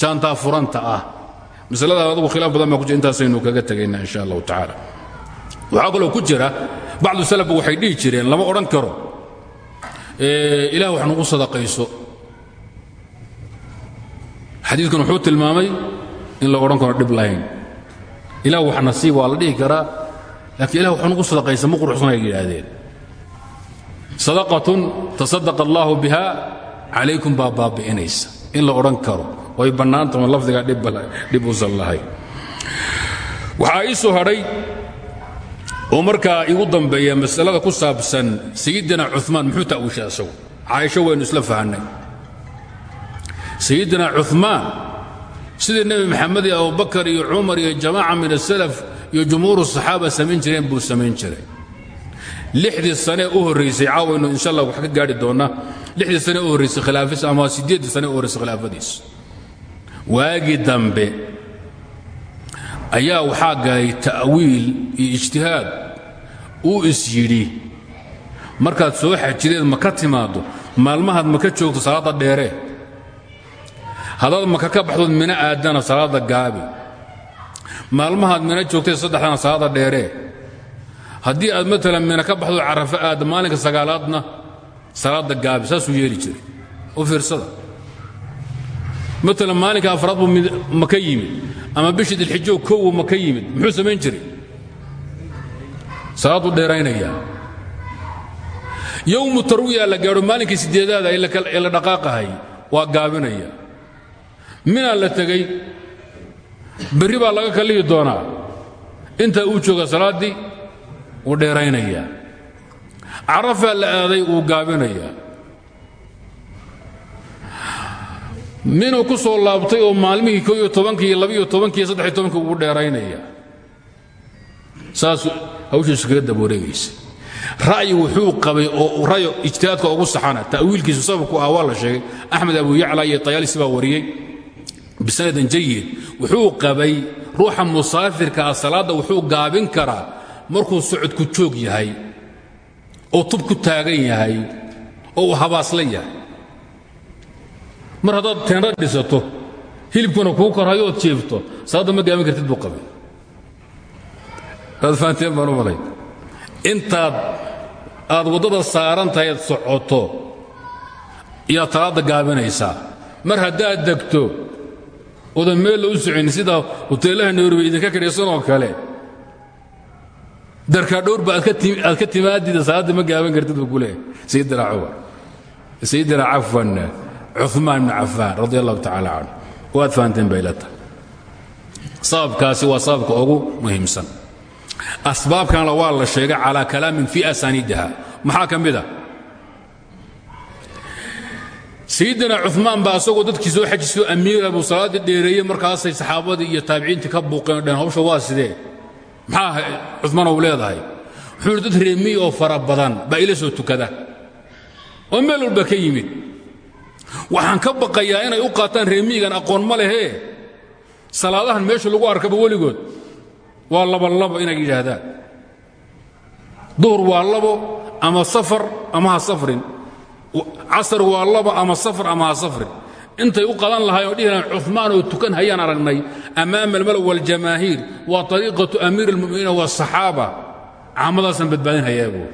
jaantaa furanta ah masalada adugu khilaaf badan baa ku jira intaasaynu kaga tegaynaa insha allahu tacaala. Waxaa kaloo ku jira bacdu salafba waxay dhihi jireen lama odhan karo ilah wax nagu sadaqayso. Xadiidkan wuxuu tilmaamay in la odhan karo dhib lahayn. Ilah wax nasiib waa la dhihi laakiin ilah wax nagu sadaqaysa ma quruxsanay yidhaahdeen. Sadaqatun tasadaqa allaahu biha calaykum baa baabi'inaysa in la odhan karo way bannaantama lafdigaa dhib uusan lahayn waxaa ii soo hadhay oo markaa igu dambeeya masalada ku saabsan sayidina cumaan muxuu ta'wiishay asagu? Caaisho waynu isla fahannay sayidina cumaan sidii nebi maxamed iyo abubakar iyo cumar iyo jamaaca min asalaf iyo jumhuuru saxaaba samayn jireen buu samayn jiray. Lixdii sane u horraysay caawaynu insha allah wax ka gaadhi doonnaa lixdii sane u horraysay khilaafis ama siddeeddii sane u horraysay khilaafadiis waagii dambe ayaa waxaa galay ta'wiil iyo ijtihaad. Uu is yidhi markaad soo xajireed maka timaaddo? Maalmahaad maka joogto salaadda dheere? Haddaad maka ka baxdood mina aadana salaadda gaabi? Maalmahaad mina joogtay saddexdana salaadda dheere? Haddii aad maalan mina ka baxdood carafo aadda maalinka sagaalaadna salaadda gaabi saasuu yeeli jiray. U fiirsada maalan maalinka afraad buu maka yimid ama bishii dilxijo kowu maka yimid muxuu samayn jiray? Salaaduu dheeraynayaa yowmu tarwiya la gaadho maalinkii sideedaada ee la dhaqaaqahay waa gaabinaya. Minaa la tegey berri baa laga kallihi doonaa. Intaa uu jooga salaaddii wuu dheeraynayaa carafaa la aaday wuu gaabinayaa minuu ku soo laabtay oo maalmihii ko iyo tobankii iyo labaiyo tobankii iyo saddex iyo tobankii ugu dheeraynaya. Saas hawshiisu kaga daba wareegaysa ra'yi wuxuu qabay oo ra'yo ijtihaadka ugu saxana ta'wiilkiisu sababku ah waa la sheegay axmed abu yacla iyo tayaalisi baa wariyey. Bisanadin jayid wuxuu qabay ruuxa musaafirka ah salaadda wuxuu gaabin karaa markuu socodku joog yahay oo tub ku taagan yahay oo uu habaaslan yahay mar haddaad teendha dhisato hilibkuna kuu korhayo ood jeefto salaadda ma gaabin kartid buu qabay. Waad fahanteen baan u intaad aad waddada saaran tahay ad socoto iyaad salaadda gaabinaysaa mar haddaad degto odan meel la u socoyn sida huteellaha nairobi idinka kadhaysanoo kale. Darkaadhowrba aad ka timaadida salaadda ma gaaban kartid buu ku leeyahay. Sayidina cafwan cumaan bn cafaan radi allahu tacaala canhu waad fahanteen bay la tahay. Sababkaasi ugu muhiimsan. Asbaabkanna waa la sheegay calaa kalaamin fii asaniidiha maxaa ka mid a? Sayidina cumaan baa asagoo dadkii soo xajisoo amiira buu salaaddii dheereeyey. Markaasay saxaabadii iyo taabiciintii ka buuqeen o dheen hawsha waa sidee? Maxaa cumaan uu leedahay? Wuxuu dad reemiy oo fara badan baa ila soo tukada. Oo meel ka yimid waxaan ka baqayaa inay u qaataan reemiyigan aqoon ma lehee salaadahan meesha lagu arkaba weligood. Waa labalabo inay yidhaahdaan. Duhur waa labo ama safar ama ha safrin. Casar waa labo ama safar ama ha safrin. Intay u qadan lahaay oo dhihi lahayn cumaan oo tukan hayaan aragnay. Amaama almala waljamaahiir waa ariiqatu amiir almu'miniina waasaxaaba caamadaasaan badbaadin hayaa buu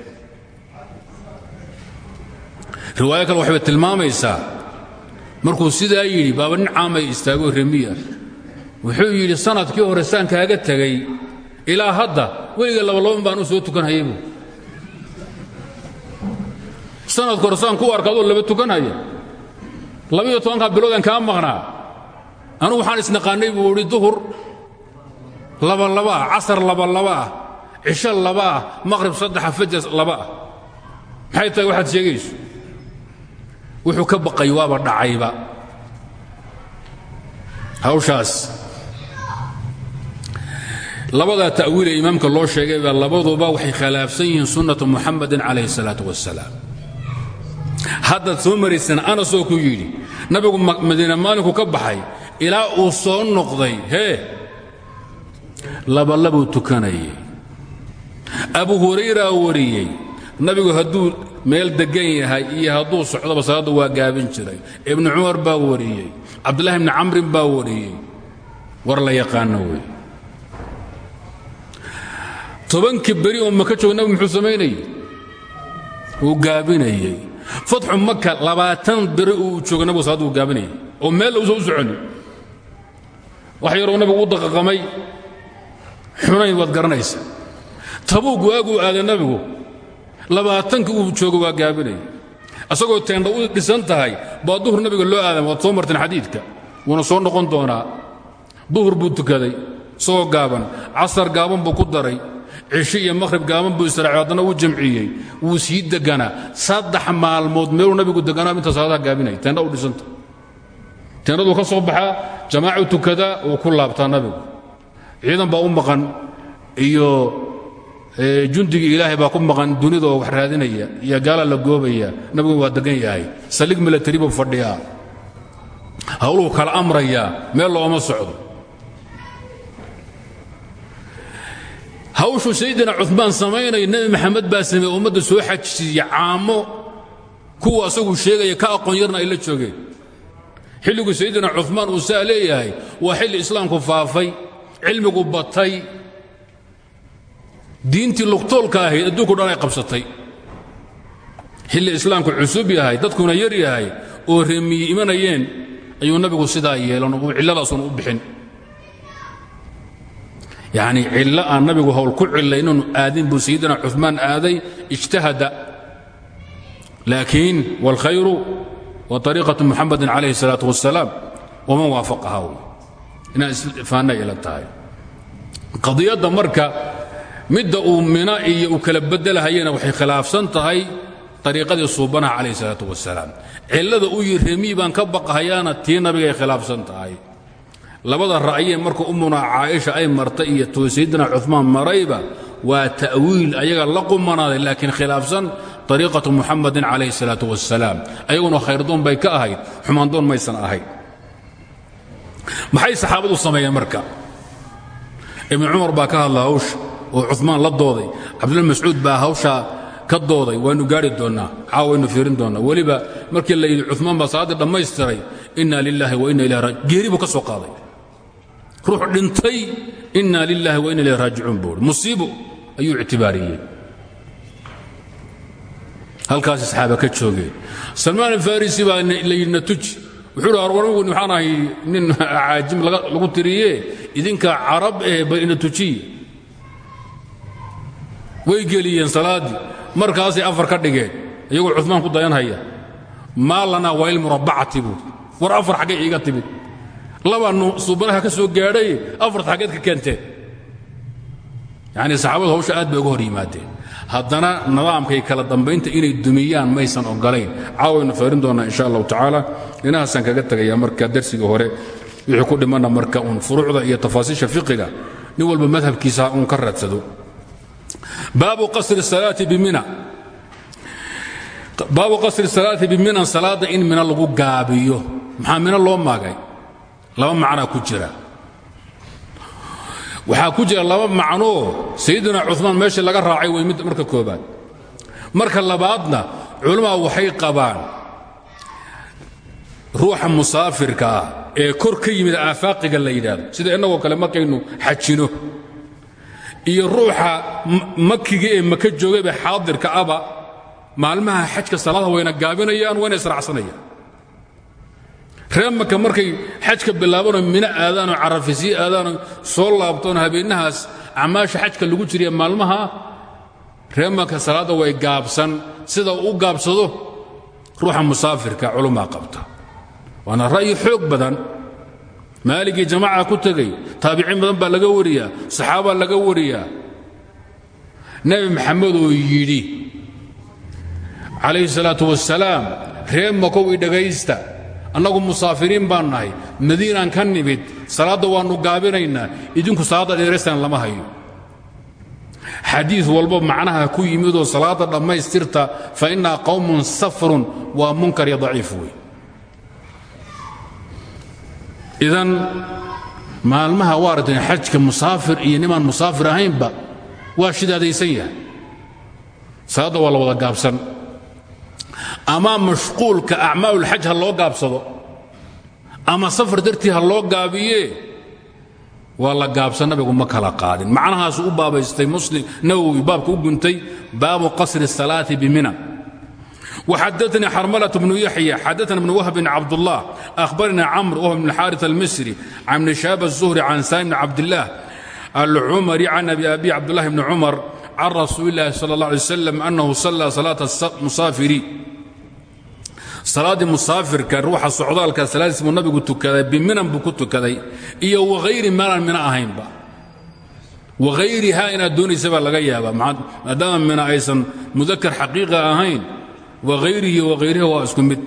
riwaayo kale waxay tilmaamaysaa markuu sidaa yidhi baaba nin caamay istaago remiya wuxuu yidhi sannadkii hore saan kaaga tegay ilaa hadda weliga labalaban baan u soo tukanhayay buu. Sanadka hore saan ku arka adoo laba tukanhaya labaiyo tobankaa biloodaan kaa maqnaa. Anugu waxaan isnaqaannay buu idhi duhur labalaba ah casar labalaba ah cisho laba ah maqhrib saddexa fajar laba ah. Maxay sheegayso wuxuu ka baqay waaba dhacayba. Hawshaas. Labadaa ta'wiilee imaamka loo sheegayba labaduba waxay khilaafsan yihiin sunnatu muxamadin calayhi salaatu wasalaam haddaad soo maraysaan anas oo ku yidhi nabigu madiine maalinku ka baxay ilaa uu soo noqday hee labalabuu tukanayay. Abu hurayra wariyey nabigu hadduu meel deggan yahay iyo hadduu socdoba salaadda waa gaabin jiray. Ibnu cumar baa wariyey. Cabdullahi ibni camrin baa wariyey. War la yaqaano wey tobankii beri oo maka joog nabigu muxuu samaynayey wuu gaabinayey. Fatxu labaatan beri uu jooga nabigu salaadda wuu gaabinayay oo meel uusan u soconi. Wax yaroo nabigu u daqaqamay. Xunayn waad garanaysa. Tabuug waaguu aaday nabigu labaatankii uu jooga waa gaabinaya asagoo teendha u dhisan tahay baa duhur nabiga loo aadam waad soo marteen xadiidka. Wuuna soo noqon doonaa. Duhur buu tukaday isagoo gaaban. Casar gaaban buu ku daray. Cisho iyo makhrib gaaban buu israacay haddana uu jamciyey. Wuu sii deganaa. Saddex maalmood meeluu nabigu deganaa inta salaadaha gaabinaya teendha u dhisanta teendhaduu ka soo baxaa jamaacu tukadaa wuu ku laabtaa nabigu. Ciidan baa u maqan iyo jundigii ilaahay baa ku maqan dunida oo wax raadinaya iyo gaala la goobaya. Nabigu waa degan yahay. Salig milatari buu fadhiyaa. Hawluhu kala amrayaa meel looma socdo. Hawshuu sayidina cumaan samaynaya. Nebi maxamed baa sameeye ummadda soo xajisiiya caamo. Kuwa asaguu sheegaya ka aqoon yarna ay la joogeen. Xilliguu sayidina cumaan uu saa waa xilli islaamku faafay cilmigu batay diintii lugtoolka ahayd adduunku dhan ay qabsatay xilli islaamku cusub yahay dadkuna yar yahay oo reemiyi imanayeen ayuu nabigu sidaa yeelan uu cilladaasuna u bixin yacnii cillo aan nabigu hawl ku cillay inaanu aadin buu sayidina cumaan aaday ijtahada laakiin wاlkhayru wa طariiqaةu muxamadin calayhi الsalaaة wasalaam waman waafaqaha inaan isfaanna ila tahay qadiyadda marka midda uu mina iyo uu kala bedelahayena waxay khilaafsan tahay ariiqadii suubanaha calayh salaatu wasalaam cillada uu yii remiyi baan ka baqahayaana tii nabigay khilaafsan tahay. Labada ra'yee marka ummuna caaisha ay martay iyo sayidina cumaan marayba waa ta'wiil ayaga la qumanaaday laakiin khilaafsan ariiqatu muxamadin calayhi salaatu wasalaam ayaguna khayrdoon bay ka ahayd xumaandoon maysan ahayd maxay saxaabadu sameeyeen marka? Ibnu cumar baa ka hadla oo cumaan la dooday. Cabdullah mascuud baa hawshaa ka dooday. Waynu gaari doonnaa. Caawa waynu fiirin doonnaa. Weliba markii la yidhi cumaan baa salaaddii dhammaystiray inna lilaahi wa inna ilah geeri buu ka soo qaaday. Ruux dhintay inna lilaahi wa inna ilayhi raajicuun buu musiibo ayuu ictibaariyey. Halkaas saxaaba ka joogeen salmaan alfarisi baa la yidhina tuji wuxuu hi ahay nin caajim lagu tiriye. Idinka carab eh ba ina way geliyeen salaaddii markaasay afar ka dhigeen iyagoo cumaan ku dayanhaya. Maa lanaa waa ilmurabbacati buui war afar xaggay iiga timid. Labaanu suubanaha ka soo gaadhay afarta xaggeed ka keenteen yacni saxaabadu hawsha aad bay uga hor haddana nidaamkay kala dambaynta inay dumiyaan maysan ogolayn caawaynu feerin doonnaa insha allahu tacaala dhinahaasaan kaga tegaya marka darsigii hore. Wixii ku dhimanna marka uun furuucda iyo tafaasiisha fiqiga nin walba madhabkiisa uun ka raadsado baabu qasri salaati biminan salaadda in mina lagu gaabiyo. Maxaa mina loo maagay? Laba macnaa ku jira. Waxaa ku jira laba macnoo. Sayidina cumaan meeshii laga raacay way mid marka koobaad. Marka labaadna culamaa waxay qabaan ruuxa musaafirka ah ee kor ka yimid aafaaqiga la yidhaahdo. Sida innagoo kale markaynu xajino iyo ruuxa makiga ee maka joogayba xaadirka aba maalmaha xajka salaada wayna gaabinayaan wayna israacsanayaan. Reer maka markay xajka bilaabanoo mino aadaanoo carafisii aadaanoo soo laabtoonoo habeennahaas acmaasha xajka lagu jiriya maalmaha reer maka salaadda way gaabsan. Sida u gaabsado ruuxa musaafirka culummaa qabta. Waana ra'yi xoog badan maaligii jamaaca ku tegey taabiciin badan baa laga wariyaa saxaabaa laga wariyaa. Nebi maxamed oo yidhi calayhi salaatu wasalaam reer makow i dhegaysta annagu musaafiriin baan nahay. Madiinaan ka nimid. Salaadda waannu gaabinaynaa. Idinku salaadda dheeraystaan lama hayo. Xadiid walba macnaha ku yimidoo salaadda dhammaystirta fa innaa qawmun safrun waa munkar iyo daciif wey idan maalmaha waaragtay xajka musaafir iyo nimaan musaafir ahaynba waa shidaadaysan yahay. Salaadda waa la wada gaabsan. Ama mashquulka acmaalulxaj ha loo gaabsado ama safar dartii ha loo gaabiye waa la gaabsan nabigu ma kala qaadin. Macnahaasu u baabaystay muslim nawowi baabka u guntay baabu qasri الsalaati bimina وxadثnي xrmلة بن يحيى xadثna بن وهب بن عبد الله أخبرنا cمر وهو بن الحارث المصري عن بن شهاب الزهري عن سالم بن عبد الله العمري عن أبي أبي عبد الله بن عمر عن رسول الله صلى الله عليه وسلم أنه صلى صلاة المسافر salaaddii musaafirka ruuxa socdaalka salaadiis buu nabigu tukaday biminan buu ku tukaday iyo wahayri maanan mina ahaynba wahayrihaa inaad doonaysa baa laga yaabaa maadaama mina aysan mudakar xaqiiqa ahayn wahayrihi wahayriha waa isku mid.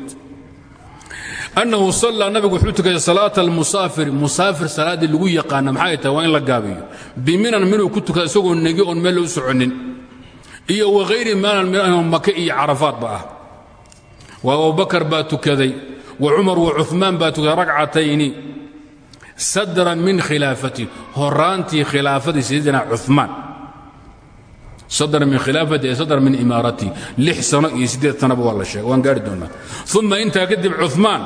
Annahu sallaa nabigu wuxuu tukaday salaata almusaafir. Musaafir salaaddii lagu yaqaana maxay tahay? Waa in la gaabiyo. Biminan minuu ku tukada isagoo iyo wahayri maanan mina ahayn maka iyo carafaadba ah. Wa abubakar baa tukaday. Wa cumar wa cumaan baa tukaday. Ragcatayni. Sadran min khilaafati horaantii khilaafadii sayidina cumaan sadr min khilaafati e sadr min imaarati. Lix sano iyo siddeed sanaba waa la sheega waan gaari doonnaa uma intaa kadib cumaan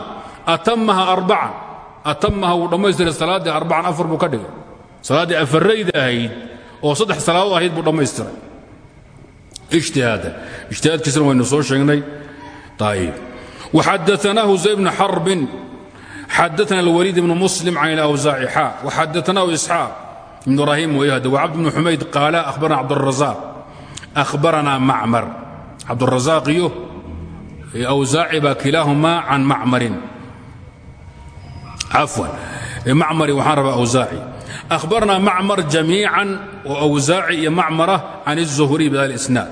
atamaha arbaan atamaha wuu dhammaystiray salaaddii arbaan afar buu ka dhigay. Salaaddii afarayda ahayd oo saddex salaadood ahayd buu dhammaystiray. Ijtihaada. Ijtihaadkiisana waynu soo sheegnay. Ayb waxadaanaa husay bnu xarbin xadaana alwaliid ibnu muslim can ilawsaaci xa waxadaanaahu isxaaq ibnu rahiim weeye hadde wacabd bnu xumayd qaala ahbarana cabdurasaaq أخبرنا عبد الرزاق أخبرنا معمر عبد الرزاق يه أوزاعي كلاهما عن معمر عفوا معمر وحارب أوزاعي أخبرنا معمر جميعا وأوزاعي معمرة عن الزهري بهذا الإسناد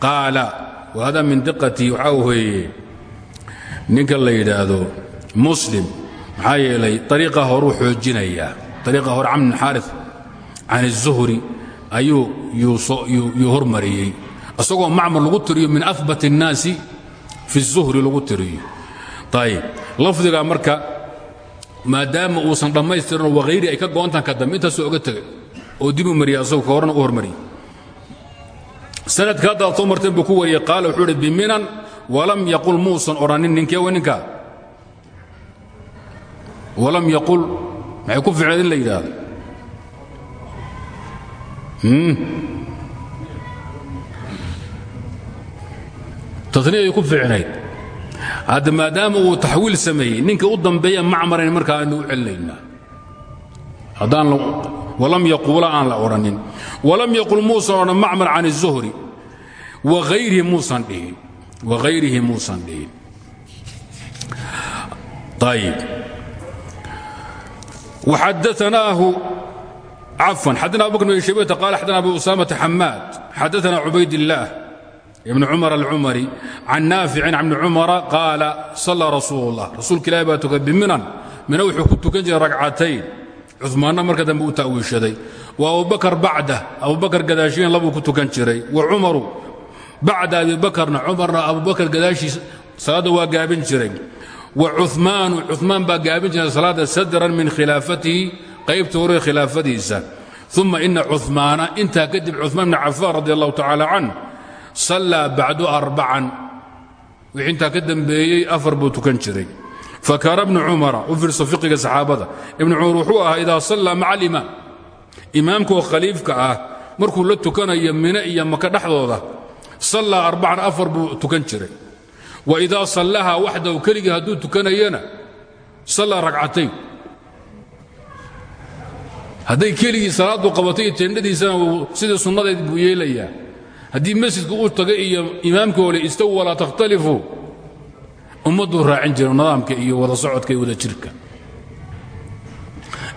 قال وهذا من دقتي waxaa weeye ninka la yidhaahdo muslim maxaa yeelay ariiqa horuu xoojinayaa ariiqa hore camr bn xaari can الzuhri ayuu yuu hormariyey isagoo macmar lagu tiriyo min abat الnaasi fi الzuhri lagu tiriyo ayib lafdiga marka maadaama uusan dhammaystiran wakhayri ay ka goontaan ka dambe intaasoo oga tegay oo dib u mariyay asagoo ka horna u hormariyey sanadka haddaad soo marteen buu ku wariyey qaala wuxuu uhi biminan walam yaqul muusan odhanin ninkee wa ninkaa walam yaqul maxay ku ficneed in la yidhaahdo taniiyay ku fiicnayd. Hadda maadaama uu taxwiil sameeyey ninka u dambeeya macmarayn markaa aynu u celinaynaa addaawalam yaquula aan la odhanin walam yaqul muusan odhan macmar can الzuhri waayrihi muusan dhihin. Waayrihi muusan dhihin. Ayb waxadaanaahu cafwan xadana abubakr bn abi shaybata qaala xadana abu usaamata xamaad xadana cubaydillaah ibn cumar alcumari can naaficin can bni cumara qaala sallaa rasuulu ullah rasuulka ilaahi baa tuka biminan mina wuxuu ku tukan jiray ragcatayn. Cumaanna marka dambe u ta'wiishaday. Wa abubakar bacda abubakar gadaashiyan labuu ku tukan jiray. Wa cumaru bacda abibakarna cumarna abubakar gadaashiis salaadda waa gaabin jiray. Wa cumaanu cumaan baa gaabin jiray salaadda sadran min khilaafatihi qaybta hore khilaafadiisa. Uma ina cumaana intaa kadib cumaan bni cafaan radi allahu tacaala can sallaa bacdu arbacan wixii intaa ka dambeeyey afar buu tukan jiray. Fakaana bnu cumara u fiirso fiqiga saxaabada ibnu cumar wuxuu ahaa idaa sallaa maca alimaam. Imaamka oo khaliifka ah markuu la tukanayo mine iyo maka dhexdooda sallaa arbacan afar buu tukan jiray. Wa idaa sallahaa waxdahu keligii hadduu tukanayana sallaa ragcatayn hadday keligii salaaddu qabatay iyo teendhadiisana sidii sunnadeed buu yeelayaa. Haddii masjidka uu taga iyo imaamka ole istaw walaa takhtalifu. Ummadduu raacin jira nidaamka iyo wada socodka iyo wada jirka.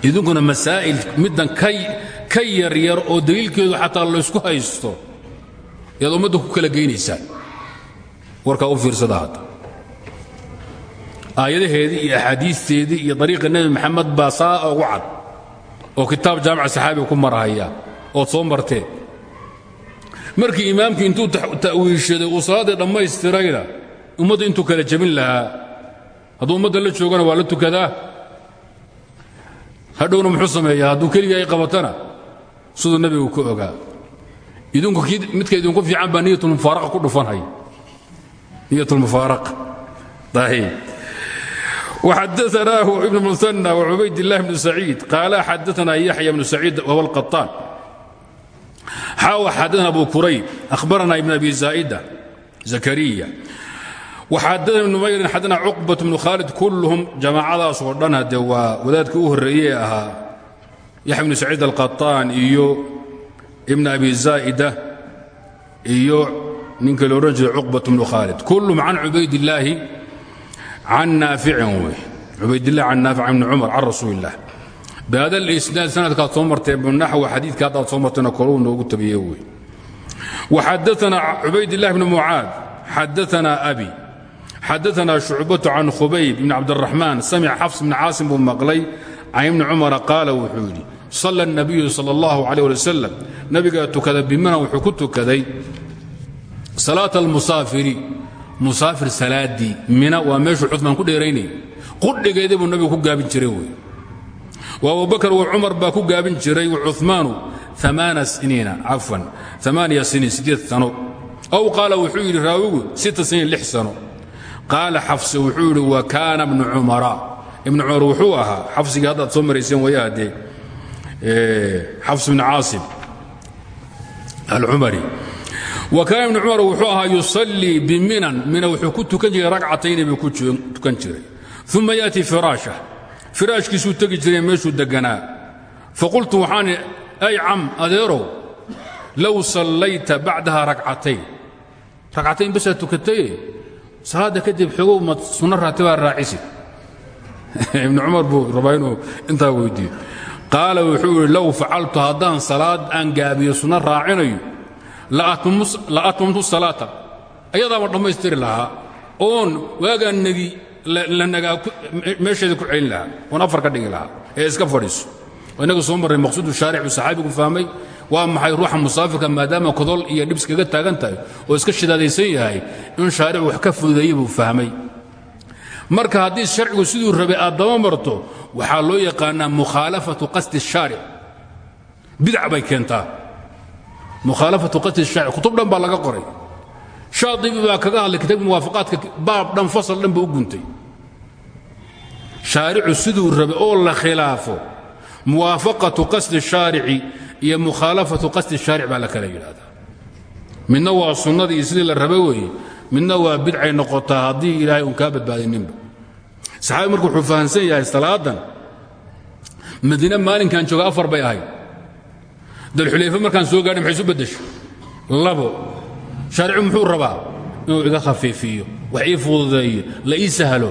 Idinkuna masaa'il middan ka yaryar oo daliilkeedu xataa laysku haysto yaad ummadda ku kala geynaysaan warkaa u fiirsada hadda. Aayadaheedii iyo axaadiisteedii iyo dariiqa nebi maxamed baa saa ugu cad oo kitaab jaamica saxaabiga ku marahaya ood soo marteen markii imaamkii intuu ta'wiishaday uu salaaddii dhammaystirayna ummadda intuu kala jebin lahaa. Hadduu ummadda la joogana waa la tukadaa. Hadhowna muxuu sameeyaa? Hadduu keligii ay qabatana siduu nebigu ku ogaa. Idinku midka idinku fiican baa niyatulmufaaraqa ku dhufanhay niyatulmufaaraqa. Dahiib وxadaثnah ibn muثنى وcubayd الlah بن سacيid qaala xadaثna yaحya بن سacيid wهو القطاn xaw xadaثna abu kurayb أhbarna ibn abi زاa'dة زakariya وxadaثna ibn mayrin xadana cuqbaة بن khaalid kulهum jamaacadaasoo dhan hade waa wadaadkii u horeeyey ahaa yaxya بن سacيid القaطاn iyo ibn abi زاa'dة iyo ninka lo odhan jiray cuqbaة بن khaalid kulهum can cubayd الlaahi can naaficin wey cubaydillah can naafic ibni cumar can rasuuli illah bihada alisnaad sanadkaad soo martee binaxwi xadiidka haddaad soo martayna koluu noogu tabiye wey waxadaanaa cubaydillahi bni mucaad xadaanaa abi xadaanaa shucbatu can khubayb ibni cabdiraxmaan samic xafs bni caasim buu maqlay can ibni cumara qaala wuxuu yidhi salla اnabiyu sala اllahu calayh ali wasalam nabigaa tukada bimana wuxuu ku tukaday salaata almusaafiri musaafir salaadii mina waa meeshuu cumaan ku dheeraynayay qudhigeedii buu nabigu ku gaabin jiray wey wa abubakar wa cumar baa ku gaabin jiray wa cumaanu amaana siniina cafwan amaaniya siniin siddeed sano. Aw qaala wuxuu yidhi raawigu sita siniin lix sano. Qaala xafse wuxuu yidhi wa kaana bnu cumara. Ibnu cumar wuxuu ahaa xafsigii haddaad soo marayseen wayaa dee xafs bni caasim alcumari wakaana ibnu cumar wuxuu ahaa yusallii biminan mina wuxuu ku tukan jiray ragcatayni buu ku tukan jiray. Uma yaأti firaasha firaashkiisuu tegi jiray meeshuu deganaa. Faqultu waxaan ay cam adeerow low sallayta bacdaha ragcatayn ragcatayn basaa tukataye salaadda kadib xogow ma sunno raatibaa raacisid *laughs* ibnu cumar buu rabaa inuu intaa weydiiyo. Qaala wuxuu yidhi low facaltu haddaan salaad aan gaabiyo sunno raacinayo la atmamtu salaata. Ayadaaba dhammaystiri lahaa. Oon waagaan negi la nagaa meesheeda ku celin lahaa. Oon afar ka dhigi lahaa. Ee iska fadhiiso. Innaga soo marray maqsuudu shaaric buu saxaabigu fahmay waa maxay ruuxa musaafirka maadaama kodol iyo dhibs kaga taagan tahay oo iska shidaadaysan yahay in shaaricu wax ka fududeeyey buu fahmay marka haddii sharcigu siduu rabay aad daba marto waxaa loo yaqaanaa mukhaalafatu qasdi الshaaric bidc bay keentaa mukhaalafatu qatl shaaci kutub dhan baa laga qoray. Shaadibi baa kaga hadlay kitaabki muwaafaqaadka baab dhan fasal dhan buu u guntay. Shaaricu siduu rabe oo la khilaafo muwaafaqatu qasdi shaarici iyo mukhaalafatu qasdi shaaric baa la kala yidhaahdaa. Midna waa sunnadii iyo sidii la rabe weeye midna waa bidcay noqotaa haddii ilaahay uun kaa badbaadininba saxaabi marku yahay salaadan madiine maalinkan jooga afar bay ahayd dalulayf markaan soo gaadhi may isu badasho labo sharcu muxuu rabaa inuu iga khafiifiyo wax ii fududeeyo la ii sahlo?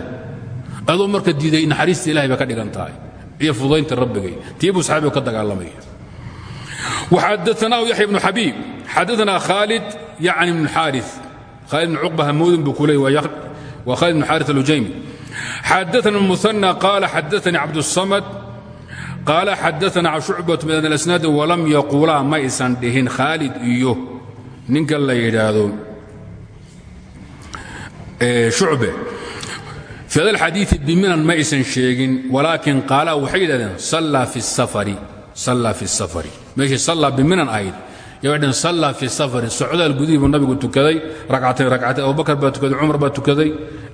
Adoo marka diiday naxariista ilahay ba ka dhigan tahay iyo fududaynta rabbigay tiibuu saxaabigu ka dagaalamaya. Xadaanaahu yaxya bnu xabiib xadaanaa khaalid yacni bnu xaari khaalid bnu cuqba hamoodin buu ku leeyy waa khaalid bnu xaarit alhujaymi. Xadaana musanna qaala xadaanii cabdsamad qaala xadaanaa shucbatu min alasnaadi walam yaquulaa ma ysan dhihin khaalid iyo ninka la yidhaahdo shucbe fii hada alxadiii biminan ma aysan sheegin walaakin qaala waxay yidhahdeen sallaa fi safari sallaa fi safari meeshii sallaa biminan ahayd ya waxay dhaheen sallaa fi safari socdaal gudihii buu nabigu tukaday ragcatayn ragcatayn abubakar baa tukaday cumar baa tukaday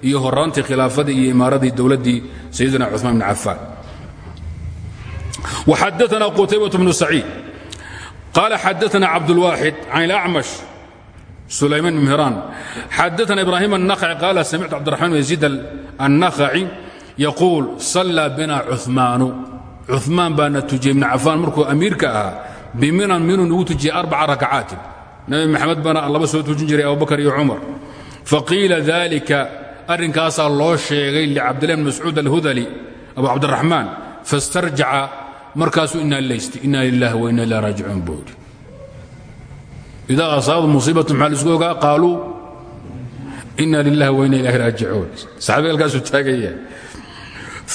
iyo horaantii khilaafadii iyo imaaradii dowladdii sayidina cuثmaan bn cafaan وxadaثna qutaybaة bnu saciid qaala xadaثna cabdالwaaxid can اlأcmash sulayman bn mihran xadaثna ibrahim النakhci qaala samictu cabdiraxmaan bn yaziid النakhci yaquul sallaa bina cuثmaanu cumaan baana tujiyey ibn cafaan markuu amiirka ahaa biminan minuu nugu tujiyey arbaca rakacaatin nabi maxamed baana laba soo tujin jiray abubakar iyo cumar faqiila dalika arrinkaasaa loo sheegay licabdillahi bn mascuud alhudali abu cabdiraxmaan fastarjaca markaasuu inaa lilahi wa inna ilah raajicuun buu yidhi. Idaa asaabad musiibatu maxaa la isku ogaa? Qaaluu inna lilahi wa inna ilahi raajicuun. Saxaabiga halkaasuu taagaya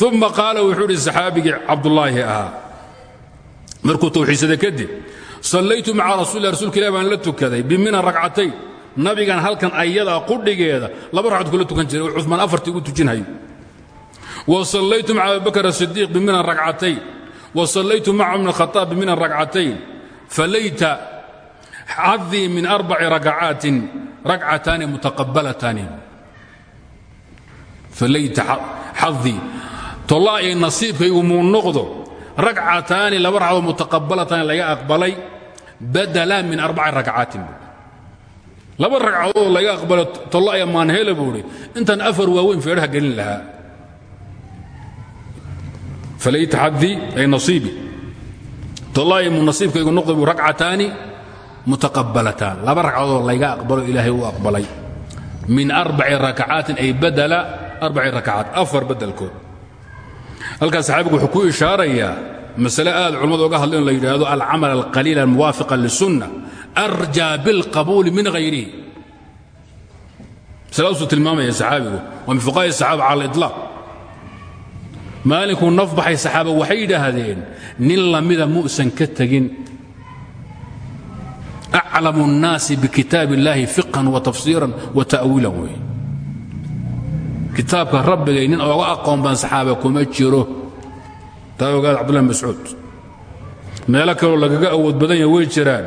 uma qaala wuxuu idhi saxaabigii cabdulaahi ahaa markuu tawxiidsada kadib sallaytu maca rasulilah rsulka ilah la tukaday biminan ragcatayn nabigan halkan ayadaa qudhigeeda laba ragcad kula tukan jiray cumaan afartii ugu tujinhayo. Wa sallaytu maca abibakr asidiiq biminan ragcatayn sallaytu maca bn khaaab biminan ragcatayn falayta xadii min arbaci rakacaatin rakcataani mutaqabalataani falayta xadii tollaa iyo nasiibkaygu muu noqdo ragcataani laba ragcadood mutaqabalataani laga aqbalay badala min arbaci rakcaatin laba ragcadood laga aqbalay tolla iyo maanheela buu idhi intaan afar falayta xadii ay nasiibi muu nasiibkaygu noqdo buu ragcataani mutaqabalataan laba ragcadood layga aqbalo ilaahay u aqbalay min arbaci rakcaatin ay badala arbaci rakcaat afar badelkood halkaas saxaabigu wuxuu ku ishaarayaa masale aad culimmadu oga hadleen la yidhaahdo alcamal alqaliil almuwaafiqa lisunna arjaa bilqabuuli min hayrihi masaladaasuu tilmaamaya saxaabigu waa min fuqaha'i saxaaba cala aliطlaaq maalinkuu naf baxay saxaaba waxay yidhaahdeen nin lamida muusan ka tegin aclamu الnaasi bikitaab اllahi fiqhan wa tafsiiran wa ta'wiilan wey kitaabka rabbigay nin ooga aqoon baan saxaaba kuma jiro taa ogaada cabdullah mascuud meelo kaloo lagaga awood badan yaha way jiraan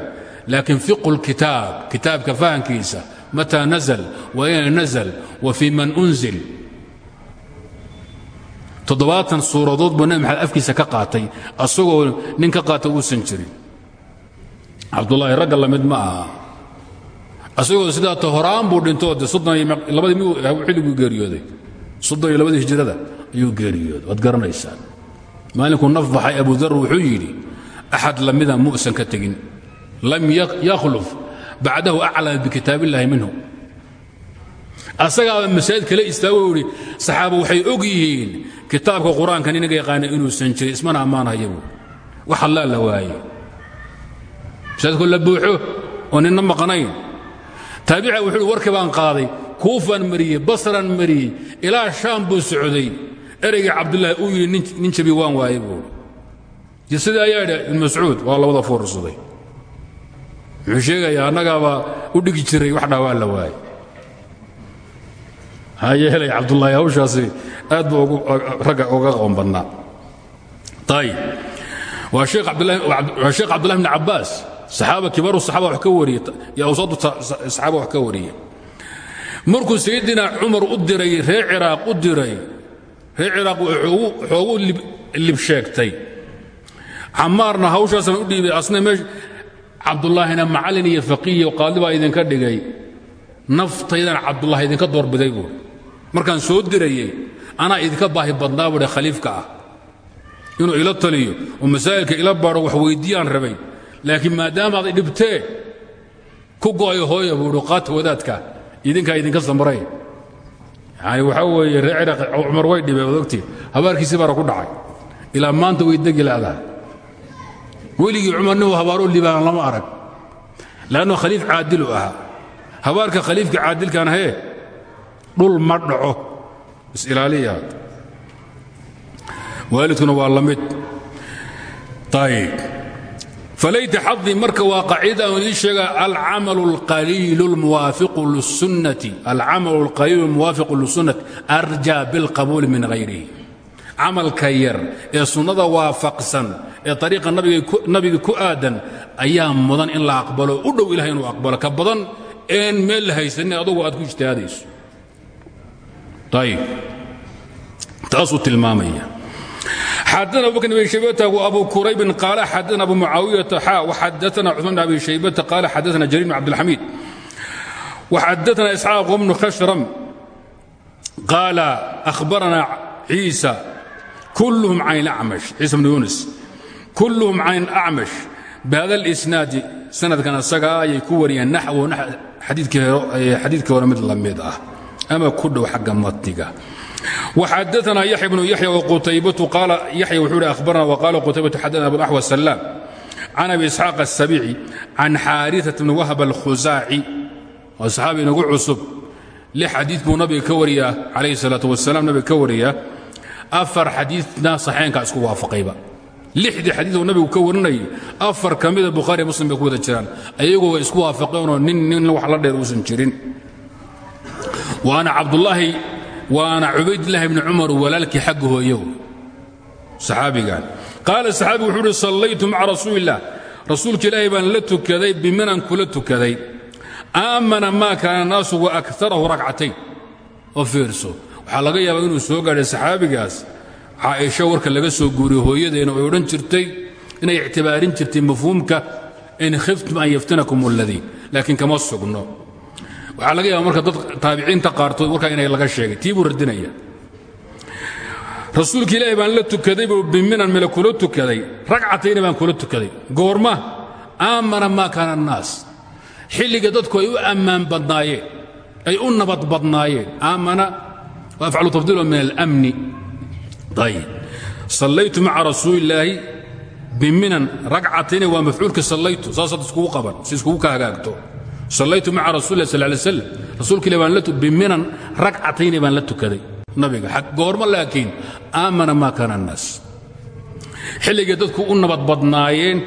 laakiin fiqu lkitaab kitaabka fahankiisa mataa nazl wa ayna nazl wa fii man unzil toddobaatan suuradood buu nabi maxamed afkiisa ka qaatay asagoo nin ka qaata uusan jirin cabdullaahi ragga la mid ma aha. Asagoo sidaata horaan buu dhintoo de labadii xilliguu geeriyooday? Soddon iyo labadii hijrada ayuu geeriyooday waad garanaysaan. Maalinkuu naf baxay abu dar wuxuu yidhi axad lamida mu'san ka tegin. Lam yakhluf bacdahu aclama bikitaab illaahi minhu. Asagaaba masaajid kala istaago yidhi saxaaba waxay kitaabka qur'aankan inaga yaqaana inuusan jirin ismana ammaanhaya buu. Wax allaa la waaye. Masaajidkoo la buuxo oo ninna maqnayn taabica wuxuu uhi warkii baan qaaday kuufaan mariyey basraan mariyey ilaa shaam buu socday. Ereygii cabdulaahi uu yidhi nin jabi waan waaye buu. I sidii ayaa idhi ibn mascuud waa labada foorsaday muxuu sheegayaa u dhigi jiray wax dhaawaa la waayey maxaa yeelay hawshaasi aad buu ragga uga qoon badnaa. Ayib waa sheekh cabdullahi bn cabbaas saxaaba kibaaru saxaaba wax ka wariyey iyo awsaadu saxaaba wax ka wariyey. Sayidina cumar u diray reer ciraaq u diray reer ciraaq xoogu lib sheegtay. Camaarna u dhiibay asna meesha cabdullaahina macallin iyo faqiiyo qaadi baa idinka dhigay. Naftaydana cabdullahi idinka doorbiday buuri markaan soo dirayey anaa idinka baahi badnaa buuhi khaliifka ah. Inuu ila taliyo oo masaa'ilka ila baadho wax weyddiiyaan rabay. Laakiin maadaamaad idhibtee ku go'ay hooya buuhi wadaadka idinkaa idinka samray yani waxaa weeye reer ciraaq cumar way dhibeen odogtii habaarkiisii baara ku dhacay. Ilaa maanta way degi la'daha weligii cumar ninuu habaaroo libaana lama arag. Leannu khaliif caadilu ahaa. Habaarka khaliifka caadilkan hee dhul ma dhaco. Isilaaliya waalidkuna waa la mid. Ayb falayta xadii marka waa qaaciida oon ii sheega alcamalu qaliilu muwaafiqu lisunnati arja bilqabuuli min hayrihi camalka yar ee sunnada waafaqsan ee ariiqa nabiga ku aadan ayaa mudan in la aqbalo. U dhow ilahay inuu aqbalo. Ka badan een meel la haysanin adugu aad ku ijtihaadayso taasuu tilmaamaya xadana abubakr bn shaybata abu quraybin qaala xadana abu mucaawiyata xa waxadana cuثman bn abi shaybata qaala xadana jariir bn cabdilxamiid waxadana isxaaq bnu khashram qaala akhbarana ciisa kulluhum can acmash ciisa bnu yunis kulluhum can acmash bihada اlisnaadi sanadkan asaga ayay ku wariyeen naxwo xadiidkii hore mid la mid ah ama ku dhow xagga matniga وxadثna yaحya بن yaحya وqutaybة qaal yaحya wuxuu hi أhbarna وqala qutaybة xadana abu أxوى السلام can abi isxaaq السaبيci can xاariثة بn whb الkhusaaci waa saxaabi inagu cusub lix xadiid buu nabiga ka wariyaa calayh الsalaaة وaسلام nabiga ka wariyaa afar xadiidna saxeenka isku waafaqayba lixdii xadiiduu nabigu ka warinayay afar ka mida bukhaari muslim bay ku wada jiraan ayagoo way isku waafaqeenoo nin nin wax la dheer uusan jirin waana cabdulaahi waana cubaydlahi bni cumar walaalkii xagga hooyow saxaabigan qaala saxaabigu wuxuu uhi sallaytu maca rasuuli illah rasuulka ilaahay baan la tukaday biminan kula tukaday. Aamana maa kaana naasu wa akarahu rakcatayn. Oo fiirso. Waxaa laga yaabaa inuu soo gaadhay saxaabigaas. Caaisho warka laga soo guuriyo hooyadeena ay odhan jirtay inay ictibaarin jirtay mafhuumka in khiftum an yaftinakum aladiin laakiin kama sugno waxaa laga yaaba marka dad taabiciinta qaartood warkaa inay laga sheegay. Tii buu radinaya. Rasuulka ilaahi baan la tukaday buu biminan mila tukaday. Ragcatayna baan kula tukaday. Goorma aamana maa kaana annaas. Xilliga dadku ay u ammaan badnaayeen. Ay u nabad badnaayeen. Aamana waa afcalu tafdiilo min alamni. Ayib sallaytu maca rasuuli illaahi biminan. Ragcatayna waa mafcuulka sallaytu. Saasaad iskugu qaban. Si iskugu ka hagaagto sallaytu maca rasuuli lah sal lay slam rasuulka ilah baan biminan ragcatayni baan la tukaday nabiga goormo laakiin aamana maa kaana annaas xilligay dadku u nabad badnaayeen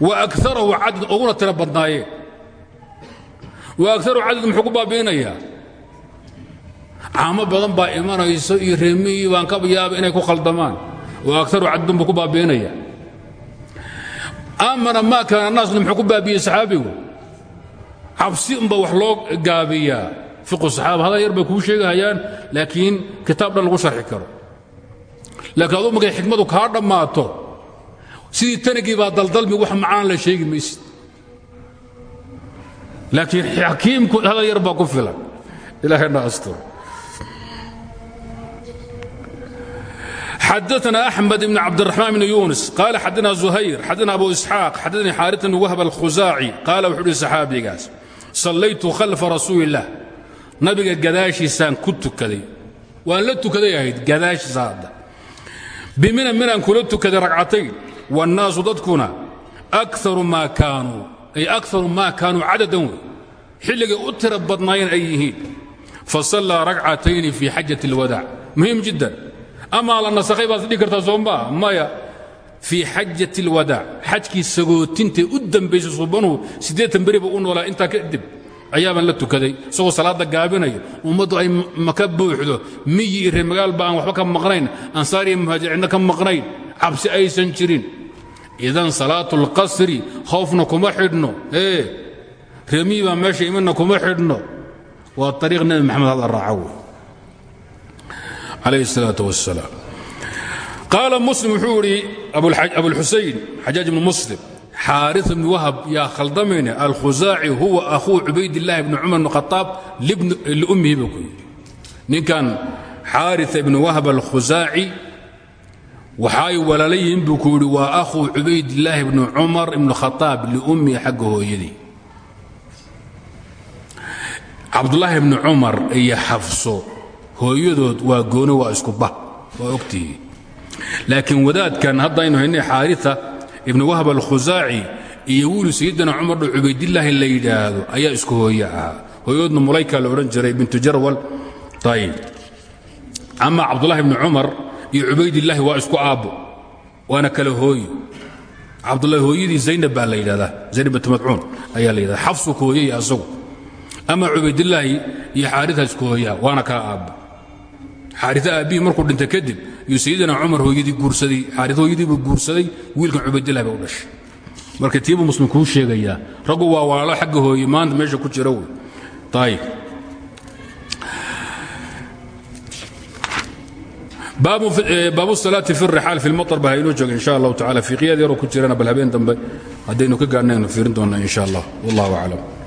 wa akarahu cadad uguna tiro badnaayeen wa akarahu cadad muxuu ku baabi'inayaa caamo badan baa imanayso iyo reemihii baan ka yaaba inay ku khaldamaan wa akaru cadadun buu ku baabi'inaya cabsi unba wax loo gaabiyaa fiqu saxaaba hadal yar bay kuu sheegahayaan laakiin kitaab dhan lagu sharxi karo. Laakiin aduu markay xikmadu kaa dhammaato sidii tanagii baa daldalmi wax macaan la sheegi maysid. Laakiin xakiimku hadal yar baa ku filan. Ilaahayna astur xadana axmed bn cabdiraxmaan bn yunis qaala xadana zuhayr xadana abu isxaaq xadanii xaarit bn wahb alkhusaaci qaala wuxuu uhi saxaabigaas sallaytu khalfa rasuuliillaah nabiga gadaashiisaan ku tukaday. Waan la tukaday ahayd gadaashiisa hadda bimina minaan kula tukaday ragcatayn wannaasu dadkuna akaru maa kaanuu ay akaru maa kaanuu cadadan wey. Xilligay u tira badnaayeen ay yihiin. Fasallaa ragcatayni fii xajat alwadaac muhiim jiddan. Amaa la nasakhay baad isdhigi kartaa soomaa maya fii xajat اlwadaac xajkii sagootintae u dambaysay subanuhu siddeetan beriba u noolaa intaa kadib ayaabaan la tukaday isagoo salaadda gaabinaya ummaddu ay maka buuxdo miyi iyo reer magaalba aan waxba ka maqnayn ansaar iyo muhaajiriinna ka maqnayn cabsi aysan jirin idan salaatu اlqasri khawfna kuma xidhno ee reemiyi baa meesha imanna kuma xidhno waa ariiq nebi maxamed hadla raaca wey calayhi الsalaaة wasalaam qaala muslim wuxuu idhi abulxusayn xajaaj ibnu muslim xaari bni wahab yaa khaldamayne alkhusaaci huwa akhuu cubaydillaahi bni cumar bn khaaab liummihi buu ku yidhi. Ninkan xaari ibni wahab alkhusaaci waxay walaala yihiin buu ku yidhi waa akhuu cubaydillaahi bni cumar ibni khaaab liummihi xagga hooyadii. Cabdulaahi bni cumar iyo xafso hooyadood waa gooni waa isku bah waa ogtihi laakiin wadaadkan haddaynu haynay xaaria ibni wahab alkhusaaci iyo wiilu sayidina cumar dho cubaydilaahi la yidhaahdo ayaa isku hooye ahaa hooyadoodna mulayka la odhan jiray bintu jarwal. Ayib ama cabdulahi bni cumar iyo cubaydilaahi waa isku aabbo waana kala hooyo. Cabdulahi hooyadii zaynab baa la yidhahdaa zaynab bint madcuun ayaa la yidhahda xafsu ku hooyaya asagu. Ama cubaydilaahi iyo xaaria isku hooyaha waana kala aabbo xaaria aabbihii markuu dhintay kadib iyo sayidina cumar hooyadii guursaday xaaria hooyadiibuu guursaday wiilkan cubaydillahi ba u dhashay. Marka tiibuu muslim kuu sheegayaa raggu waa walaalo xagga hooye maanta meesha ku jira wey. Ayib baabu salaati fi rixaal fi lmaطar ba haynoo jooga insha allahu tacala fiiqiyad yaroo ku jirana bal dambe haddaynu ka gaadhnaynu fiirin doonna insha allah. Wallahu aclam